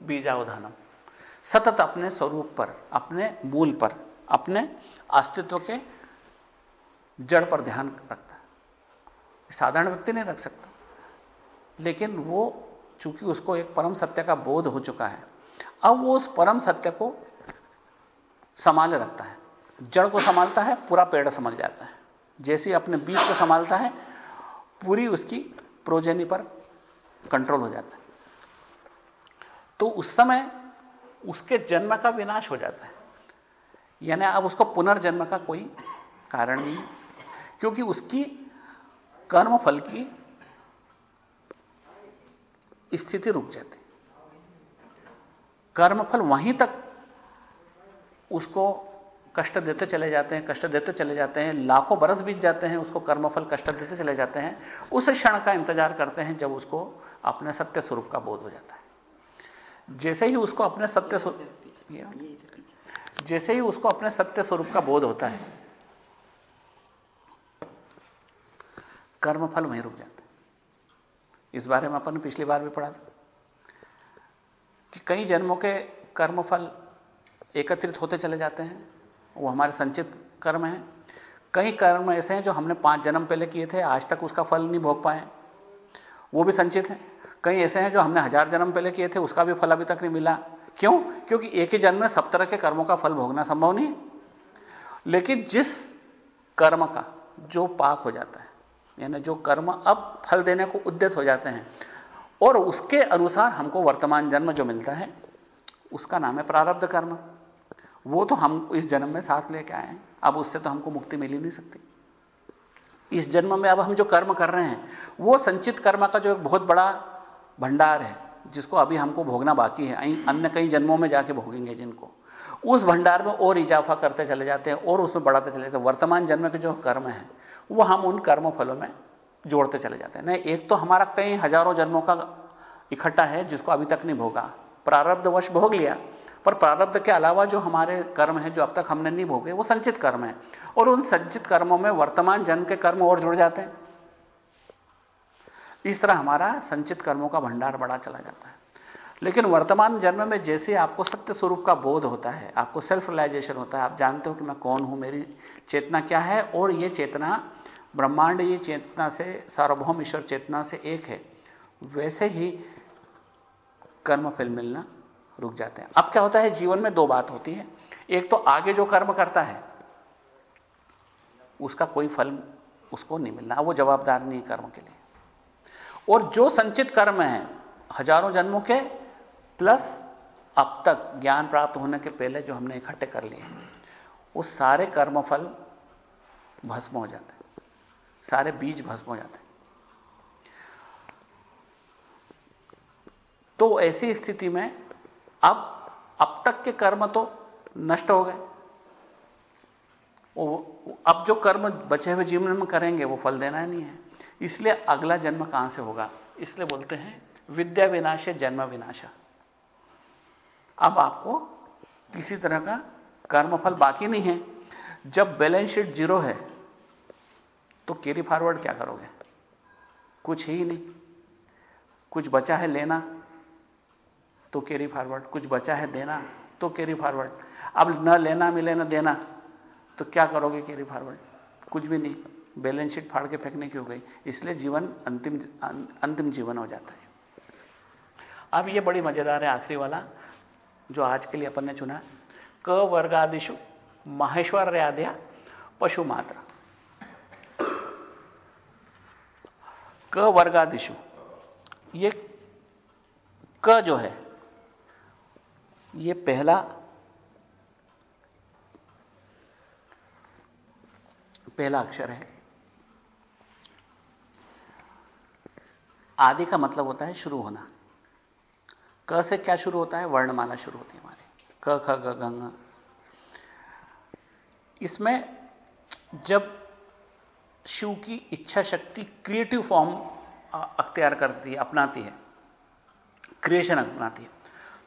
बीजावधानम, सतत अपने स्वरूप पर, अपने मूल पर, अपने अस्तित्व के जड़ पर ध्यान रखता है। साधारण व्यक्ति नहीं रख सकता। लेकिन वो चूँकि उसको एक परम सत्य का बोध हो चुका है, अब वो उस परम सत्य को संभाले रखता है। जड़ को संभालता है, पूरा पेड़ संभल जाता है। जैसे अपने बीज को संभालता है, पूरी उसकी प्रोजेनी पर कंट्रोल हो जाता है। तो उस समय उसके जन्म का विनाश हो जाता है। यानी अब उसको पुनर्जन्म का कोई कारण नहीं क्योंकि उसकी कर्म फल की स्थिति रुक जाती। कर्मफल वहीं तक उसको कष्ट देते चले जाते हैं, कष्ट देते चले जाते हैं, लाखों बरस बीत जाते हैं, उसको कर्मफल कष्ट देते चले जाते हैं। उस क्षण का इंतज़ार करते हैं जब उसको अपने सत्य स्वरूप का बोध हो जाता है। जैसे ही उसको अपने सत्य स्वरूप जैसे ही उसको अपने सत्य स्वरूप का बोध होता है कर्मफल वहीं रुक जाता है। इस बारे में अपन पिछली बार भी पढ़ा था कि कई जन्मों के कर्मफल एकत्रित होते चले जाते हैं, वो हमारे संचित कर्म हैं। कई कर्म ऐसे हैं जो हमने पाँच जन्म पहले किए थे, आज तक उसका फल नहीं भोग पाए। वो भी संचित हैं। कई ऐसे हैं जो हमने हज़ार जन्म पहले किए थे, उसका भी फल अभी तक नहीं मिला। क्यों? क्योंकि एक ही जन्म में सब तरह के कर्मों का फल भोगना संभव नहीं। लेकिन जिस कर्म का, जो पाक हो जाता है यानी जो कर्म अब फल देने को उद्यत हो जाते हैं, और उसके अनुसार हमको वर्तमान जन्म जो मिलता है, उसका नाम है प्रारब्ध कर्म। वो तो हम इस जन्म में साथ लेके आए हैं। अब उससे तो हमको मुक्ति मिल ही नहीं सकती। इस जन्म में अब हम जो कर्म कर रहे हैं, वो संचित कर्म का जो एक बहुत बड़ा भंडार है, जिसको अभी हमको भोगना बाकी है अन्य कई जन्मों में जाके भोगेंगे जिनको। उस भंडार में और इजाफा करते चले जाते हैं, और उसमें बढ़ाते चले जाते हैं। वर्तमान जन्म के जो कर्म है वो हम उन कर्म फलों में जोड़ते चले जाते हैं। नहीं, एक तो हमारा कई हज़ारों जन्मों का इकट्ठा है, जिसको अभी तक नहीं भोगा। प्रारब्ध वश भोग लिया। पर प्रारब्ध के अलावा जो हमारे कर्म है, जो अब तक हमने नहीं भोगे, वो संचित कर्म है। और उन संचित कर्मों में वर्तमान जन्म के कर्म और जुड़ जाते हैं। इस तरह हमारा संचित कर्मों का भंडार बढ़ा चला जाता है। लेकिन वर्तमान जन्म में जैसे आपको सत्य स्वरूप का बोध होता है, आपको सेल्फ रिलाइजेशन होता है, आप जानते हो कि मैं कौन हूँ, मेरी चेतना क्या है, और यह चेतना ब्रह्मांड ये चेतना से, सार्वभौम ईश्वर चेतना से एक है। वैसे ही कर्म फल मिलना रुक जाते हैं। अब क्या होता है, जीवन में दो बात होती है। एक तो आगे जो कर्म करता है, उसका कोई फल उसको नहीं मिलना। वो जवाबदार नहीं कर्म के लिए। और जो संचित कर्म है, हज़ारों जन्मों के, प्लस अब तक ज्ञान प्राप्त होने के पहले जो हमने इकट्ठे कर लिए वो सारे कर्मफल भस्म हो जाते हैं। सारे बीज भस्म हो जाते हैं। तो ऐसी स्थिति में अब अब तक के कर्म तो नष्ट हो गए। अब जो कर्म बचे हुए जीवन में करेंगे, वो फल देना नहीं है। इसलिए अगला जन्म कहाँ से होगा? इसलिए बोलते हैं, विद्या विनाश जन्म विनाश। अब आपको किसी तरह का कर्मफल बाकी नहीं है। जब बैलेंस शीट ज़ीरो है तो कैरी फॉरवर्ड क्या करोगे? कुछ ही नहीं। कुछ बचा है लेना तो कैरी फॉरवर्ड कुछ बचा है देना तो कैरी फॉरवर्ड अब न लेना मिले, न देना तो क्या करोगे कैरी फॉरवर्ड कुछ भी नहीं। बैलेंस शीट फाड़ के फेंकने की हो गई। इसलिए जीवन अंतिम अंतिम जीवन हो जाता है। अब ये बड़ी मज़ेदार है आखिरी वाला, जो आज के लिए अपन ने चुना। क वर्गादिशु माहेश्वर आद्या पशु मात्र। क वर्गादिशु ये क जो है, ये पहला पहला अक्षर है। आदि का मतलब होता है शुरू होना। क से क्या शुरू होता है? वर्णमाला शुरू होती है हमारी। क, ख, ग इसमें जब शिव की इच्छा शक्ति क्रिएटिव फॉर्म अख्तियार करती है, अपनाती है। क्रिएशन अपनाती है।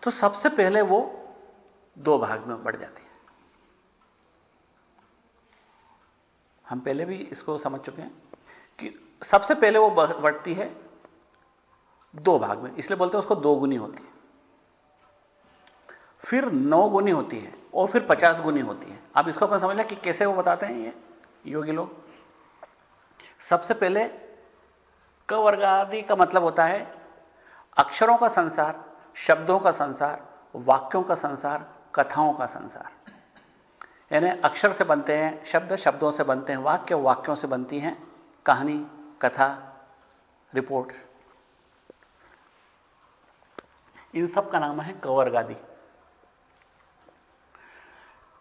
तो सबसे पहले वो दो भाग में बढ़ जाती है। हम पहले भी इसको समझ चुके हैं कि सबसे पहले वो बढ़ती है दो भाग में। इसलिए बोलते हैं उसको दो गुनी होती है। फिर नौ गुनी होती है और फिर पचास गुनी होती है। अब इसको अपन समझ लें कि कैसे वो बताते हैं ये योगी लोग। सबसे पहले क वर्ग आदि का मतलब होता है अक्षरों का संसार, शब्दों का संसार, वाक्यों का संसार, कथाओं का संसार। यानी अक्षर से बनते हैं शब्द, शब्दों से बनते हैं वाक्य, वाक्यों से बनती हैं कहानी, कथा, रिपोर्ट्स। इन सब का नाम है कवर्ग आदि।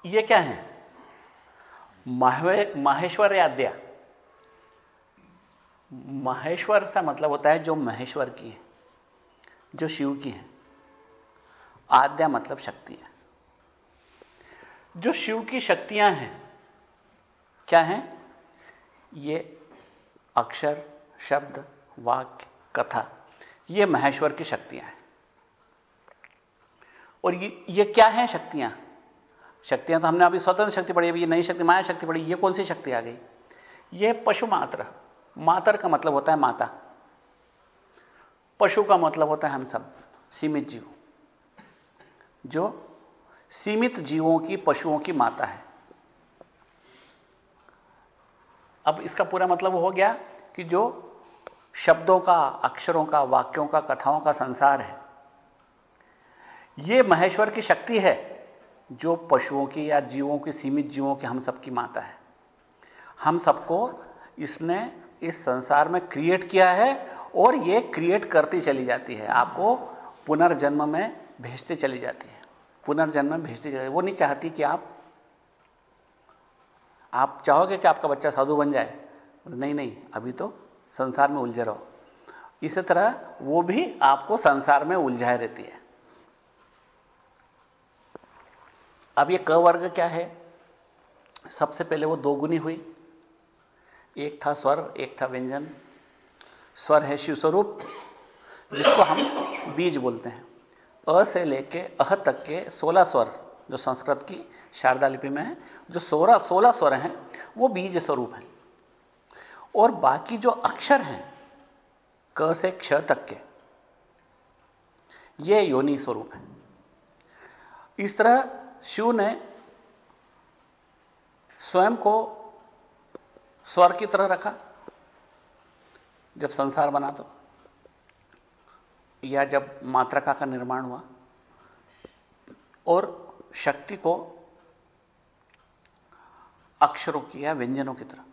ये क्या है? माहेश्वर आद्या महेश्वर का मतलब होता है जो महेश्वर की है, जो शिव की है। आद्या मतलब शक्ति है। जो शिव की शक्तियाँ हैं, क्या हैं? ये अक्षर, शब्द, वाक्य, कथा, ये महेश्वर की शक्तियाँ हैं। और ये ये क्या हैं शक्तियाँ? शक्तियाँ तो हमने अभी स्वतंत्र शक्ति पढ़ी, अभी ये नई शक्ति, माया शक्ति पढ़ी, ये कौन सी शक्ति आ गई? ये पशु मात्र। मातर का मतलब होता है माता। पशु का मतलब होता है हम सब, सीमित जीव। जो सीमित जीवों की, पशुओं की माता है। अब इसका पूरा मतलब हो गया कि जो शब्दों का, अक्षरों का, वाक्यों का, कथाओं का संसार है यह महेश्वर की शक्ति है, जो पशुओं की या जीवों की, सीमित जीवों की हम सबकी माता है। हम सबको इसने इस संसार में क्रिएट किया है और यह क्रिएट करती चली जाती है। आपको पुनर्जन्म में भेजती चली जाती है। पुनर्जन्म में भेजती चली वो नहीं चाहती कि आप आप चाहोगे कि आपका बच्चा साधु बन जाए। नहीं नहीं, अभी तो संसार में उलझे रहो। इसी तरह वो भी आपको संसार में उलझाए रहती है। अब ये क वर्ग क्या है? सबसे पहले वो दोगुनी हुई। एक था स्वर, एक था व्यंजन। स्वर है शिव स्वरूप जिसको हम बीज बोलते हैं। अ से लेके अह तक के सोलह स्वर, जो संस्कृत की शारदा लिपि में है, जो सोलह सोलह स्वर हैं, वो बीज स्वरूप हैं। और बाकी जो अक्षर हैं, क से क्ष तक के, ये योनि स्वरूप है। इस तरह शिव ने स्वयं को स्वर की तरह रखा। जब संसार बना तो या जब मात्रका का निर्माण हुआ, और शक्ति को अक्षरों की या व्यंजनों की तरह।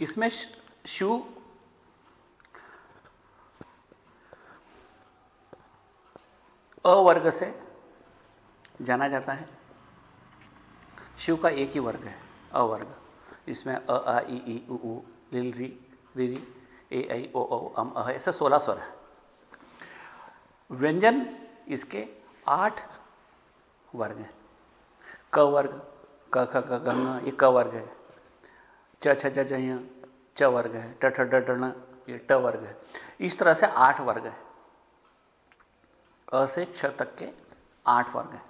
इसमें शिव अवर्ग से जाना जाता है। शिव का एक ही वर्ग है अवर्ग इसमें अ, आ ई ई उ उ, लिल, री री री, ए आई ओ ओ अम, अ ऐसे सोलह स्वर है। व्यंजन इसके आठ वर्ग हैं। क वर्ग, क, ख ग ये क वर्ग है। च, छ ज वर्ग है। ट ठ ड ये ट वर्ग है। इस तरह से आठ वर्ग है। अ से क्ष तक के आठ वर्ग हैं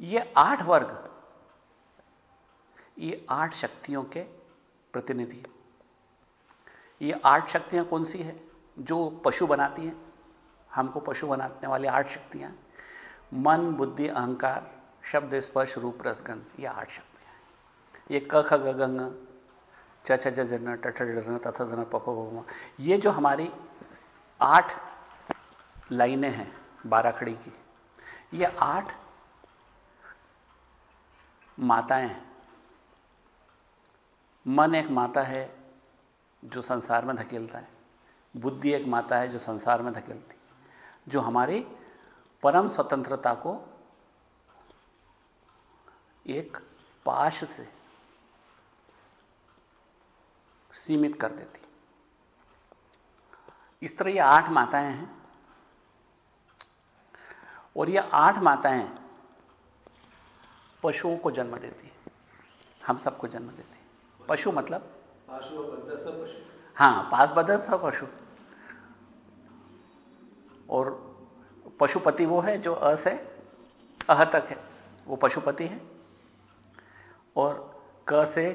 ये आठ वर्ग ये आठ शक्तियों के प्रतिनिधि ये आठ शक्तियाँ कौन सी है जो पशु बनाती हैं हमको पशु बनाने वाली आठ शक्तियाँ मन बुद्धि अहंकार शब्द स्पर्श रूप रसगंध ये आठ शक्तियाँ हैं ये क ख गंग च छ जन टठ डरना तथा धन पप ये जो हमारी आठ लाइनें हैं बाराखड़ी की। ये आठ माताएँ हैं। मन एक माता है जो संसार में धकेलता है। बुद्धि एक माता है जो संसार में धकेलती जो हमारी परम स्वतंत्रता को एक पाश से सीमित कर देती इस तरह ये आठ माताएँ हैं। और ये आठ माताएँ पशुओं को जन्म देती है। हम सबको जन्म देती है। पशु मतलब? पशु हाँ पासबद्ध सब पशु। और पशुपति वो है जो अ से अह तक है। वो पशुपति है। और क से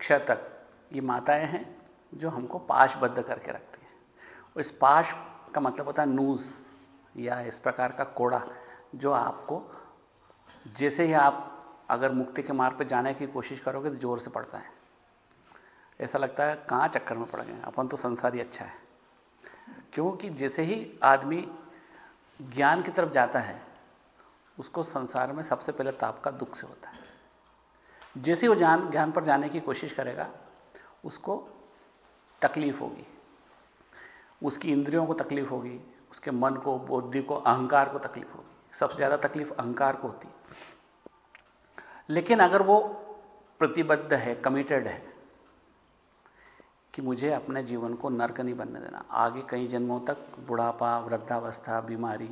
क्ष तक ये माताएँ हैं जो हमको पाशबद्ध करके रखती हैं। इस पाश का मतलब होता है नूज या इस प्रकार का कोड़ा जो आपको, जैसे ही आप अगर मुक्ति के मार्ग पर जाने की कोशिश करोगे तो ज़ोर से पड़ता है। ऐसा लगता है कहाँ चक्कर में पड़ गए अपन तो संसार ही अच्छा है। क्योंकि जैसे ही आदमी ज्ञान की तरफ़ जाता है, उसको संसार में सबसे पहले ताप का दुख से होता है। जैसे वो ज्ञान ज्ञान पर जाने की कोशिश करेगा, उसको तकलीफ़ होगी। उसकी इंद्रियों को तकलीफ़ होगी उसके मन को, बुद्धि को, अहंकार को तकलीफ़ होगी। सबसे ज़्यादा तकलीफ़ अहंकार को होती लेकिन अगर वो प्रतिबद्ध है कमिटेड है, कि मुझे अपने जीवन को नर्क नहीं बनने देना। आगे कई जन्मों तक बुढ़ापा, वृद्धावस्था, बीमारी,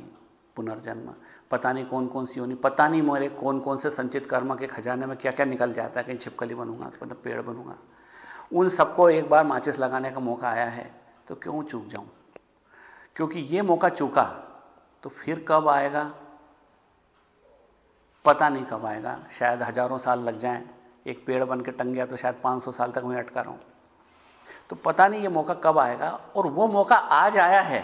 पुनर्जन्म, पता नहीं कौन कौन सी होनी, पता नहीं मेरे कौन कौन से संचित कर्म के खजाने में क्या क्या निकल जाता है, कहीं छिपकली बनूँगा मतलब पेड़ बनूँगा। उन सबको एक बार माचिस लगाने का मौका आया है तो क्यों चूक जाऊँ? क्योंकि यह मौका चूका तो फिर कब आएगा? पता नहीं कब आएगा। शायद हज़ारों साल लग जाएँ। एक पेड़ बन के टंग गया तो शायद 500 साल तक मैं अटका रहा। हूँ तो पता नहीं ये मौका कब आएगा, और वो मौका आज आया है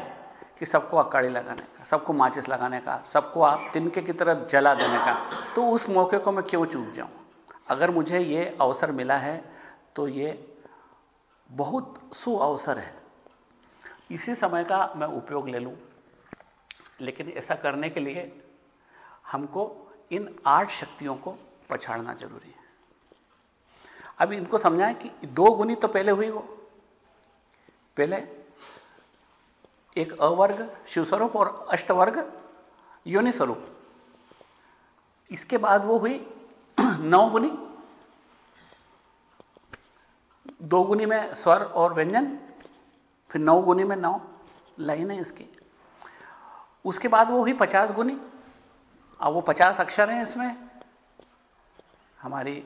कि सबको अक्काड़ी लगाने का, सबको माचिस लगाने का, सबको आप तिनके की तरह जला देने का। तो उस मौके को मैं क्यों चूक जाऊँ? अगर मुझे ये अवसर मिला है तो ये बहुत सुअवसर है। इसी समय का मैं उपयोग ले लूँ। लेकिन ऐसा करने के लिए हमको इन आठ शक्तियों को पछाड़ना ज़रूरी है। अब इनको समझाएँ कि दो गुनी तो पहले हुई वो। पहले एक अवर्ग शिवस्वरूप और अष्टवर्ग योनि स्वरूप। इसके बाद वो हुई नौ गुनी। दो गुनी में स्वर और व्यंजन। फिर नौ गुनी में नौ लाइन है इसकी। उसके बाद वो हुई पचास गुनी। अब वो पचास अक्षर हैं इसमें। हमारी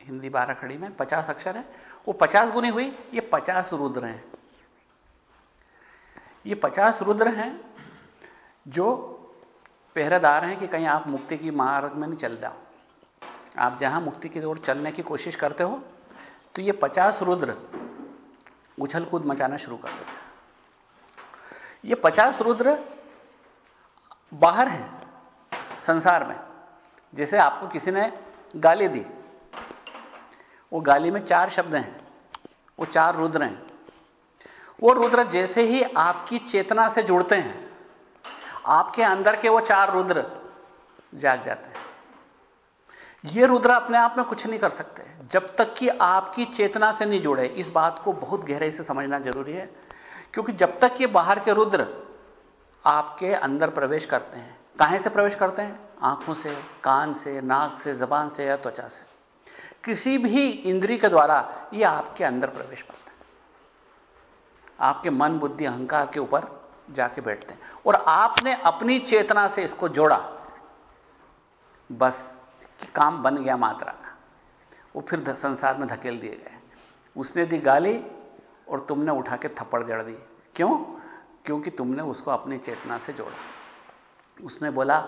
हिंदी बारह खड़ी में पचास अक्षर है। वो पचास गुनी हुई, ये पचास रुद्र हैं। ये पचास रुद्र हैं जो पहरेदार हैं कि कहीं आप मुक्ति की मार्ग में नहीं चल जाओ। आप जहाँ मुक्ति की ओर चलने की कोशिश करते हो तो ये पचास रुद्र उछल कूद मचाना शुरू कर देते ये पचास रुद्र बाहर हैं संसार में, जैसे आपको किसी ने गाली दी। वो गाली में चार शब्द हैं, वो चार रुद्र हैं। वो रुद्र जैसे ही आपकी चेतना से जुड़ते हैं, आपके अंदर के वो चार रुद्र जाग जाते हैं। ये रुद्र अपने आप में कुछ नहीं कर सकते। जब तक कि आपकी चेतना से नहीं जुड़े, इस बात को बहुत गहराई से समझना ज़रूरी है। क्योंकि जब तक ये बाहर के रुद्र आपके अंदर प्रवेश करते हैं, कहाँ से प्रवेश करते हैं? आँखों से, कान से, नाक से, जबान से या त्वचा से। किसी भी इंद्री के द्वारा ये आपके अंदर प्रवेश करते हैं। आपके मन, बुद्धि, अहंकार के ऊपर जाके बैठते हैं। और आपने अपनी चेतना से इसको जोड़ा, बस कि काम बन गया मात्रा का। वो फिर संसार में धकेल दिए गए। उसने दी गाली और तुमने उठा के थप्पड़ जड़ दी। क्यों? क्योंकि तुमने उसको अपनी चेतना से जोड़ा। उसने बोला,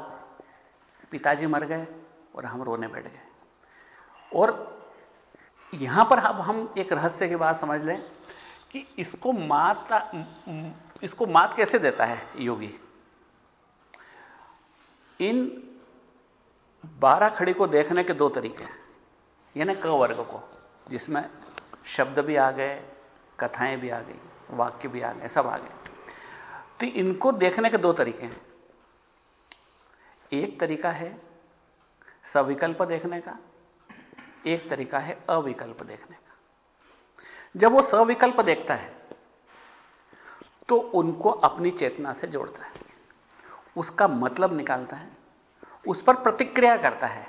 पिताजी मर गए और हम रोने बैठ गए। और यहाँ पर अब हम एक रहस्य की बात समझ लें कि इसको मात इसको मात कैसे देता है योगी? इन बारह खड़ी को देखने के दो तरीके हैं। यानी क वर्ग को, जिसमें शब्द भी आ गए, कथाएँ भी आ गई, वाक्य भी आ गए, सब आ गए। तो इनको देखने के दो तरीके हैं। एक तरीका है सविकल्प देखने का, एक तरीका है अविकल्प देखने का। जब वो सविकल्प देखता है तो उनको अपनी चेतना से जोड़ता है। उसका मतलब निकालता है उस पर प्रतिक्रिया करता है।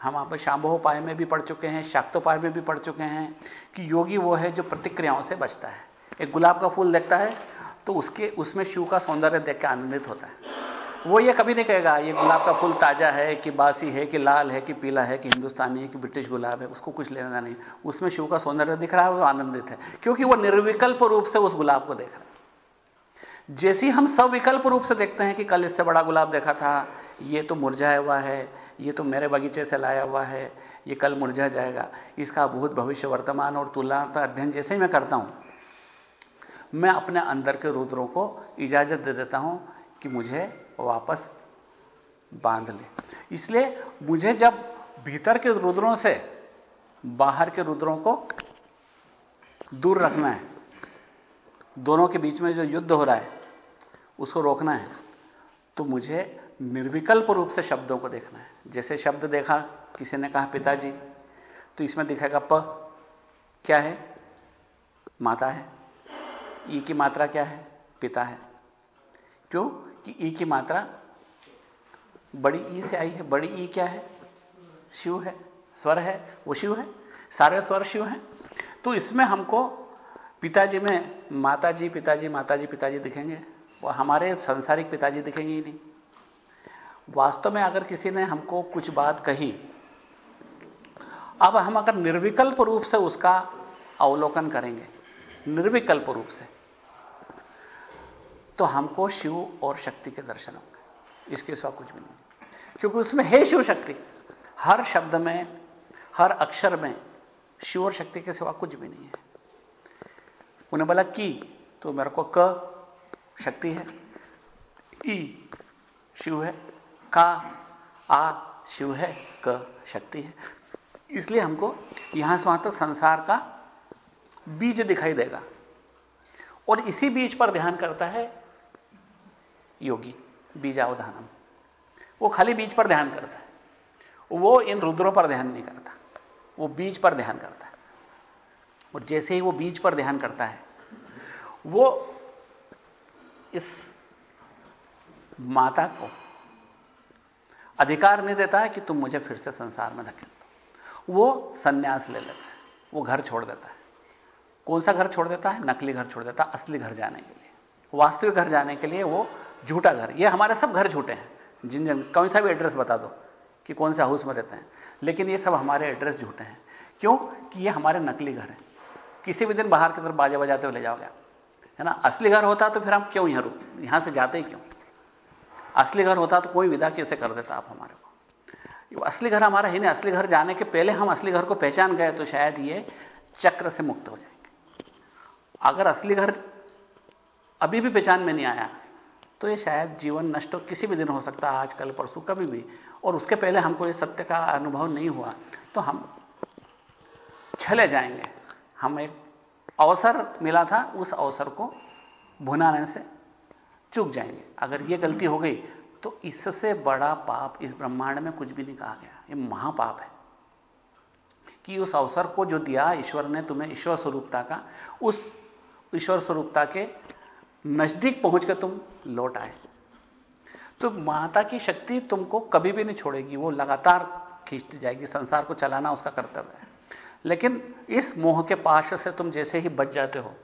हम आप शाम्भोपाय में भी पढ़ चुके हैं, शाक्तोपाय में भी पढ़ चुके हैं कि योगी वो है जो प्रतिक्रियाओं से बचता है। एक गुलाब का फूल देखता है तो उसके, उसमें शिव का सौंदर्य देख के आनंदित होता है। वो ये कभी नहीं कहेगा, ये गुलाब का फूल ताज़ा है कि बासी है कि लाल है कि पीला है कि हिंदुस्तानी है कि ब्रिटिश गुलाब है, उसको कुछ लेना नहीं। उसमें शिव का सौंदर्य दिख रहा है, वो आनंदित है। क्योंकि वो निर्विकल्प रूप से उस गुलाब को देख रहा है। जैसी हम सविकल्प रूप से देखते हैं कि कल इससे बड़ा गुलाब देखा था ये तो मुरझाया हुआ है, ये तो मेरे बगीचे से लाया हुआ है, ये कल मुरझा जाएगा। इसका भूत भविष्य वर्तमान और तुलना तो अध्ययन जैसे ही मैं करता हूँ, मैं अपने अंदर के रुद्रों को इजाज़त दे देता हूँ कि मुझे वापस बाँध ले। इसलिए मुझे जब भीतर के रुद्रों से बाहर के रुद्रों को दूर रखना है, दोनों के बीच में जो युद्ध हो रहा है, उसको रोकना है तो मुझे निर्विकल्प रूप से शब्दों को देखना है। जैसे शब्द देखा, किसी ने कहा, पिताजी तो इसमें दिखेगा प। क्या है? माता है। ई की मात्रा क्या है? पिता है। क्यों? कि ई की मात्रा बड़ी ई से आई है। बड़ी ई क्या है? शिव है। स्वर है। वो शिव है। सारे स्वर शिव हैं। तो इसमें हमको पिताजी में माताजी, पिताजी माताजी, पिताजी दिखेंगे। वो हमारे संसारिक पिताजी दिखेंगे ही नहीं। वास्तव में अगर किसी ने हमको कुछ बात कही, अब हम अगर निर्विकल्प रूप से उसका अवलोकन करेंगे, निर्विकल्प रूप से तो हमको शिव और शक्ति के दर्शन होंगे। इसके सिवा कुछ भी नहीं। क्योंकि उसमें है शिव शक्ति। हर शब्द में, हर अक्षर में शिव और शक्ति के सिवा कुछ भी नहीं है। उन्हें बोला की तो मेरे को क शक्ति है, ई शिव है। का आ शिव है, क शक्ति है। इसलिए हमको यहाँ से वहाँ तक संसार का बीज दिखाई देगा। और इसी बीज पर ध्यान करता है योगी, बीजावधानम। वो खाली बीज पर ध्यान करता है। वो इन रुद्रों पर ध्यान नहीं करता। वो बीज पर ध्यान करता है। और जैसे ही वो बीज पर ध्यान करता है, वो इस माता को अधिकार नहीं देता है कि तुम मुझे फिर से संसार में धकेल दो। वो सन्यास ले लेता है, वो घर छोड़ देता है। कौन सा घर छोड़ देता है? नकली घर छोड़ देता है, असली घर जाने के लिए। वास्तविक घर जाने के लिए वो झूठा घर। ये हमारे सब घर झूठे हैं। जिन जिन, कौन सा भी एड्रेस बता दो कि कौन से हाउस में रहते हैं। लेकिन ये सब हमारे एड्रेस झूठे हैं। क्यों? कि ये हमारे नकली घर हैं। किसी भी दिन बाहर की तरफ़ बाजा बजाते हुए ले जाओगे है ना? असली घर होता तो फिर हम क्यों यहाँ रुक, यहाँ से जाते ही क्यों? असली घर होता तो कोई विदा कैसे कर देता आप हमारे को? असली घर हमारा ही नहीं, असली घर जाने के पहले हम असली घर को पहचान गए तो शायद ये चक्र से मुक्त हो जाएँगे। अगर असली घर अभी भी पहचान में नहीं आया तो ये शायद जीवन नष्ट किसी भी दिन हो सकता है आज कल परसों, कभी भी। और उसके पहले हमको ये सत्य का अनुभव नहीं हुआ तो हम छले जाएँगे। हम एक अवसर मिला था, उस अवसर को भुनाने से चूक जाएँगे। अगर यह गलती हो गई तो इससे बड़ा पाप इस ब्रह्मांड में कुछ भी नहीं कहा गया। ये महापाप है। कि उस अवसर को जो दिया ईश्वर ने तुम्हें ईश्वर स्वरूपता का, उस ईश्वर स्वरूपता के नज़दीक पहुँच कर तुम लौट आए। तो माता की शक्ति तुमको कभी भी नहीं छोड़ेगी। वो लगातार खींचती जाएगी। संसार को चलाना उसका कर्तव्य है। लेकिन इस मोह के पाश से तुम जैसे ही बच जाते हो।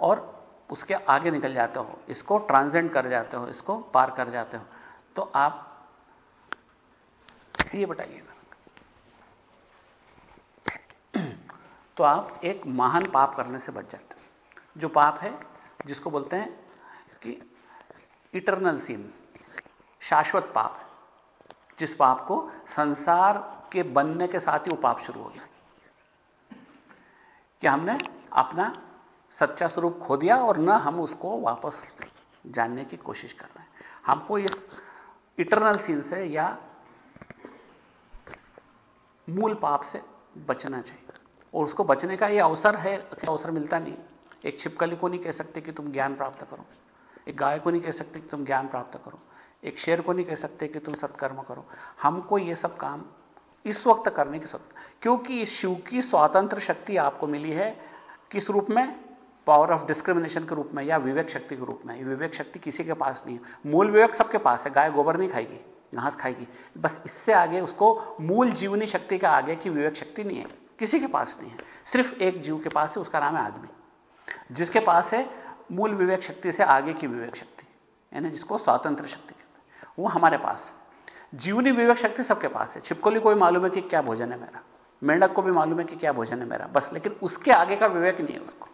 और उसके आगे निकल जाते हो, इसको ट्रांसेंड कर जाते हो, इसको पार कर जाते हो तो आप ये बताइए तो आप एक महान पाप करने से बच जाते जो पाप है, जिसको बोलते हैं कि इटरनल सीन शाश्वत पाप जिस पाप को संसार के बनने के साथ ही वो पाप शुरू हो गया। कि हमने अपना सच्चा स्वरूप खो दिया और न हम उसको वापस जानने की कोशिश कर रहे हैं। हमको इस इटरनल सीन से या मूल पाप से बचना चाहिए। और उसको बचने का ये अवसर है अवसर मिलता नहीं। एक छिपकली को नहीं कह सकते कि तुम ज्ञान प्राप्त करो। एक गाय को नहीं कह सकते कि तुम ज्ञान प्राप्त करो। एक शेर को नहीं कह सकते कि तुम सत्कर्म करो। हमको ये सब काम इस वक्त करने की क्योंकि शिव की स्वतंत्र शक्ति आपको मिली है किस रूप में? पावर ऑफ़ डिस्क्रिमिनेशन के रूप में या विवेक शक्ति के रूप में। विवेक शक्ति किसी के पास नहीं है। मूल विवेक सबके पास है। गाय गोबर नहीं खाएगी, घास खाएगी। बस इससे आगे उसको मूल जीवनी शक्ति के आगे की विवेक शक्ति नहीं है। किसी के पास नहीं है। सिर्फ़ एक जीव के पास है, उसका नाम है आदमी। जिसके पास है, मूल विवेक शक्ति से आगे की विवेक शक्ति, यानी जिसको स्वातंत्र शक्ति कहते हैं। वो हमारे पास है। जीवनी विवेक शक्ति सबके पास है। छिपकोली को भी मालूम है कि क्या भोजन है मेरा? मेंढक को भी मालूम है कि क्या भोजन है मेरा? बस, लेकिन उसके आगे का विवेक नहीं है उसको।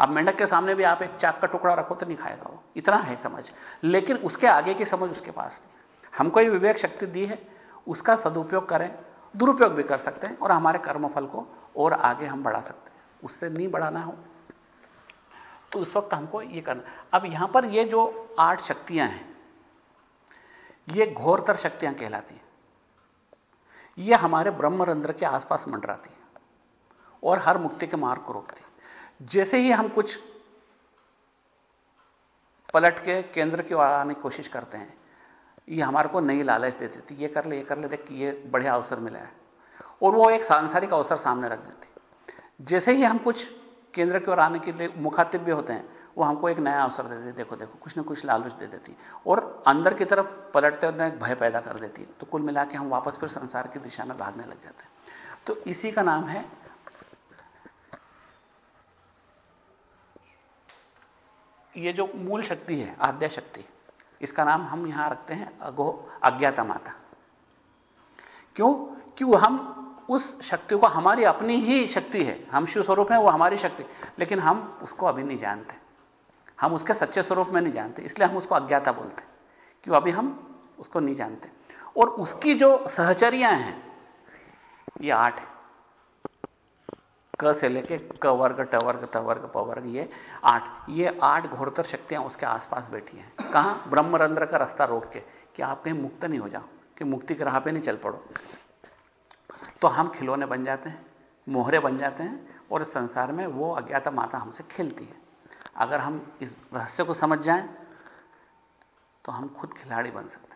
अब मेंढक के सामने भी आप एक चाक का टुकड़ा रखो तो नहीं खाएगा वो। इतना है समझ। लेकिन उसके आगे की समझ उसके पास नहीं। हमको ये विवेक शक्ति दी है, उसका सदुपयोग करें, दुरुपयोग भी कर सकते हैं और हमारे कर्मफल को और आगे हम बढ़ा सकते हैं। उससे नहीं बढ़ाना हो तो उस वक्त हमको ये करना। अब यहाँ पर ये जो आठ शक्तियाँ हैं, ये घोरतर शक्तियाँ कहलाती हैं। ये हमारे ब्रह्मरंध्र के आसपास मंडराती है और हर मुक्ति के मार्ग को रोकती जैसे ही हम कुछ पलट के केंद्र की ओर आने की कोशिश करते हैं, ये हमारे को नई लालच दे देती ये कर ले, ये कर ले, देख, ये बढ़िया अवसर मिला है। और वो एक सांसारिक अवसर सामने रख देती जैसे ही हम कुछ केंद्र की ओर आने के लिए मुखातिब भी होते हैं, वो हमको एक नया अवसर दे देती देखो देखो, कुछ ना कुछ लालच दे देती और अंदर की तरफ़ पलटते होते एक भय पैदा कर देती है। तो कुल मिला के हम वापस फिर संसार की दिशा में भागने लग जाते हैं। तो इसी का नाम है ये जो मूल शक्ति है, आद्या शक्ति, इसका नाम हम यहाँ रखते हैं अगो, अज्ञाता माता। क्यों? क्यों हम उस शक्ति को, हमारी अपनी ही शक्ति है, हम शिव स्वरूप है, वो हमारी शक्ति, लेकिन हम उसको अभी नहीं जानते। हम उसके सच्चे स्वरूप में नहीं जानते, इसलिए हम उसको अज्ञाता बोलते क्यों? अभी हम उसको नहीं जानते। और उसकी जो सहचरियाँ हैं, ये आठ है। क से लेके क वर्ग, ट वर्ग, त वर्ग, प वर्ग, ये आठ। ये आठ घोरतर शक्तियाँ उसके आसपास बैठी हैं। कहाँ? ब्रह्मरंध्र का रास्ता रोक के कि आप कहीं मुक्त नहीं हो जाओ, कि मुक्ति के राह पे नहीं चल पड़ो। तो हम खिलौने बन जाते हैं, मोहरे बन जाते हैं और इस संसार में वो अज्ञाता माता हमसे खेलती है। अगर हम इस रहस्य को समझ जाएँ तो हम खुद खिलाड़ी बन सकते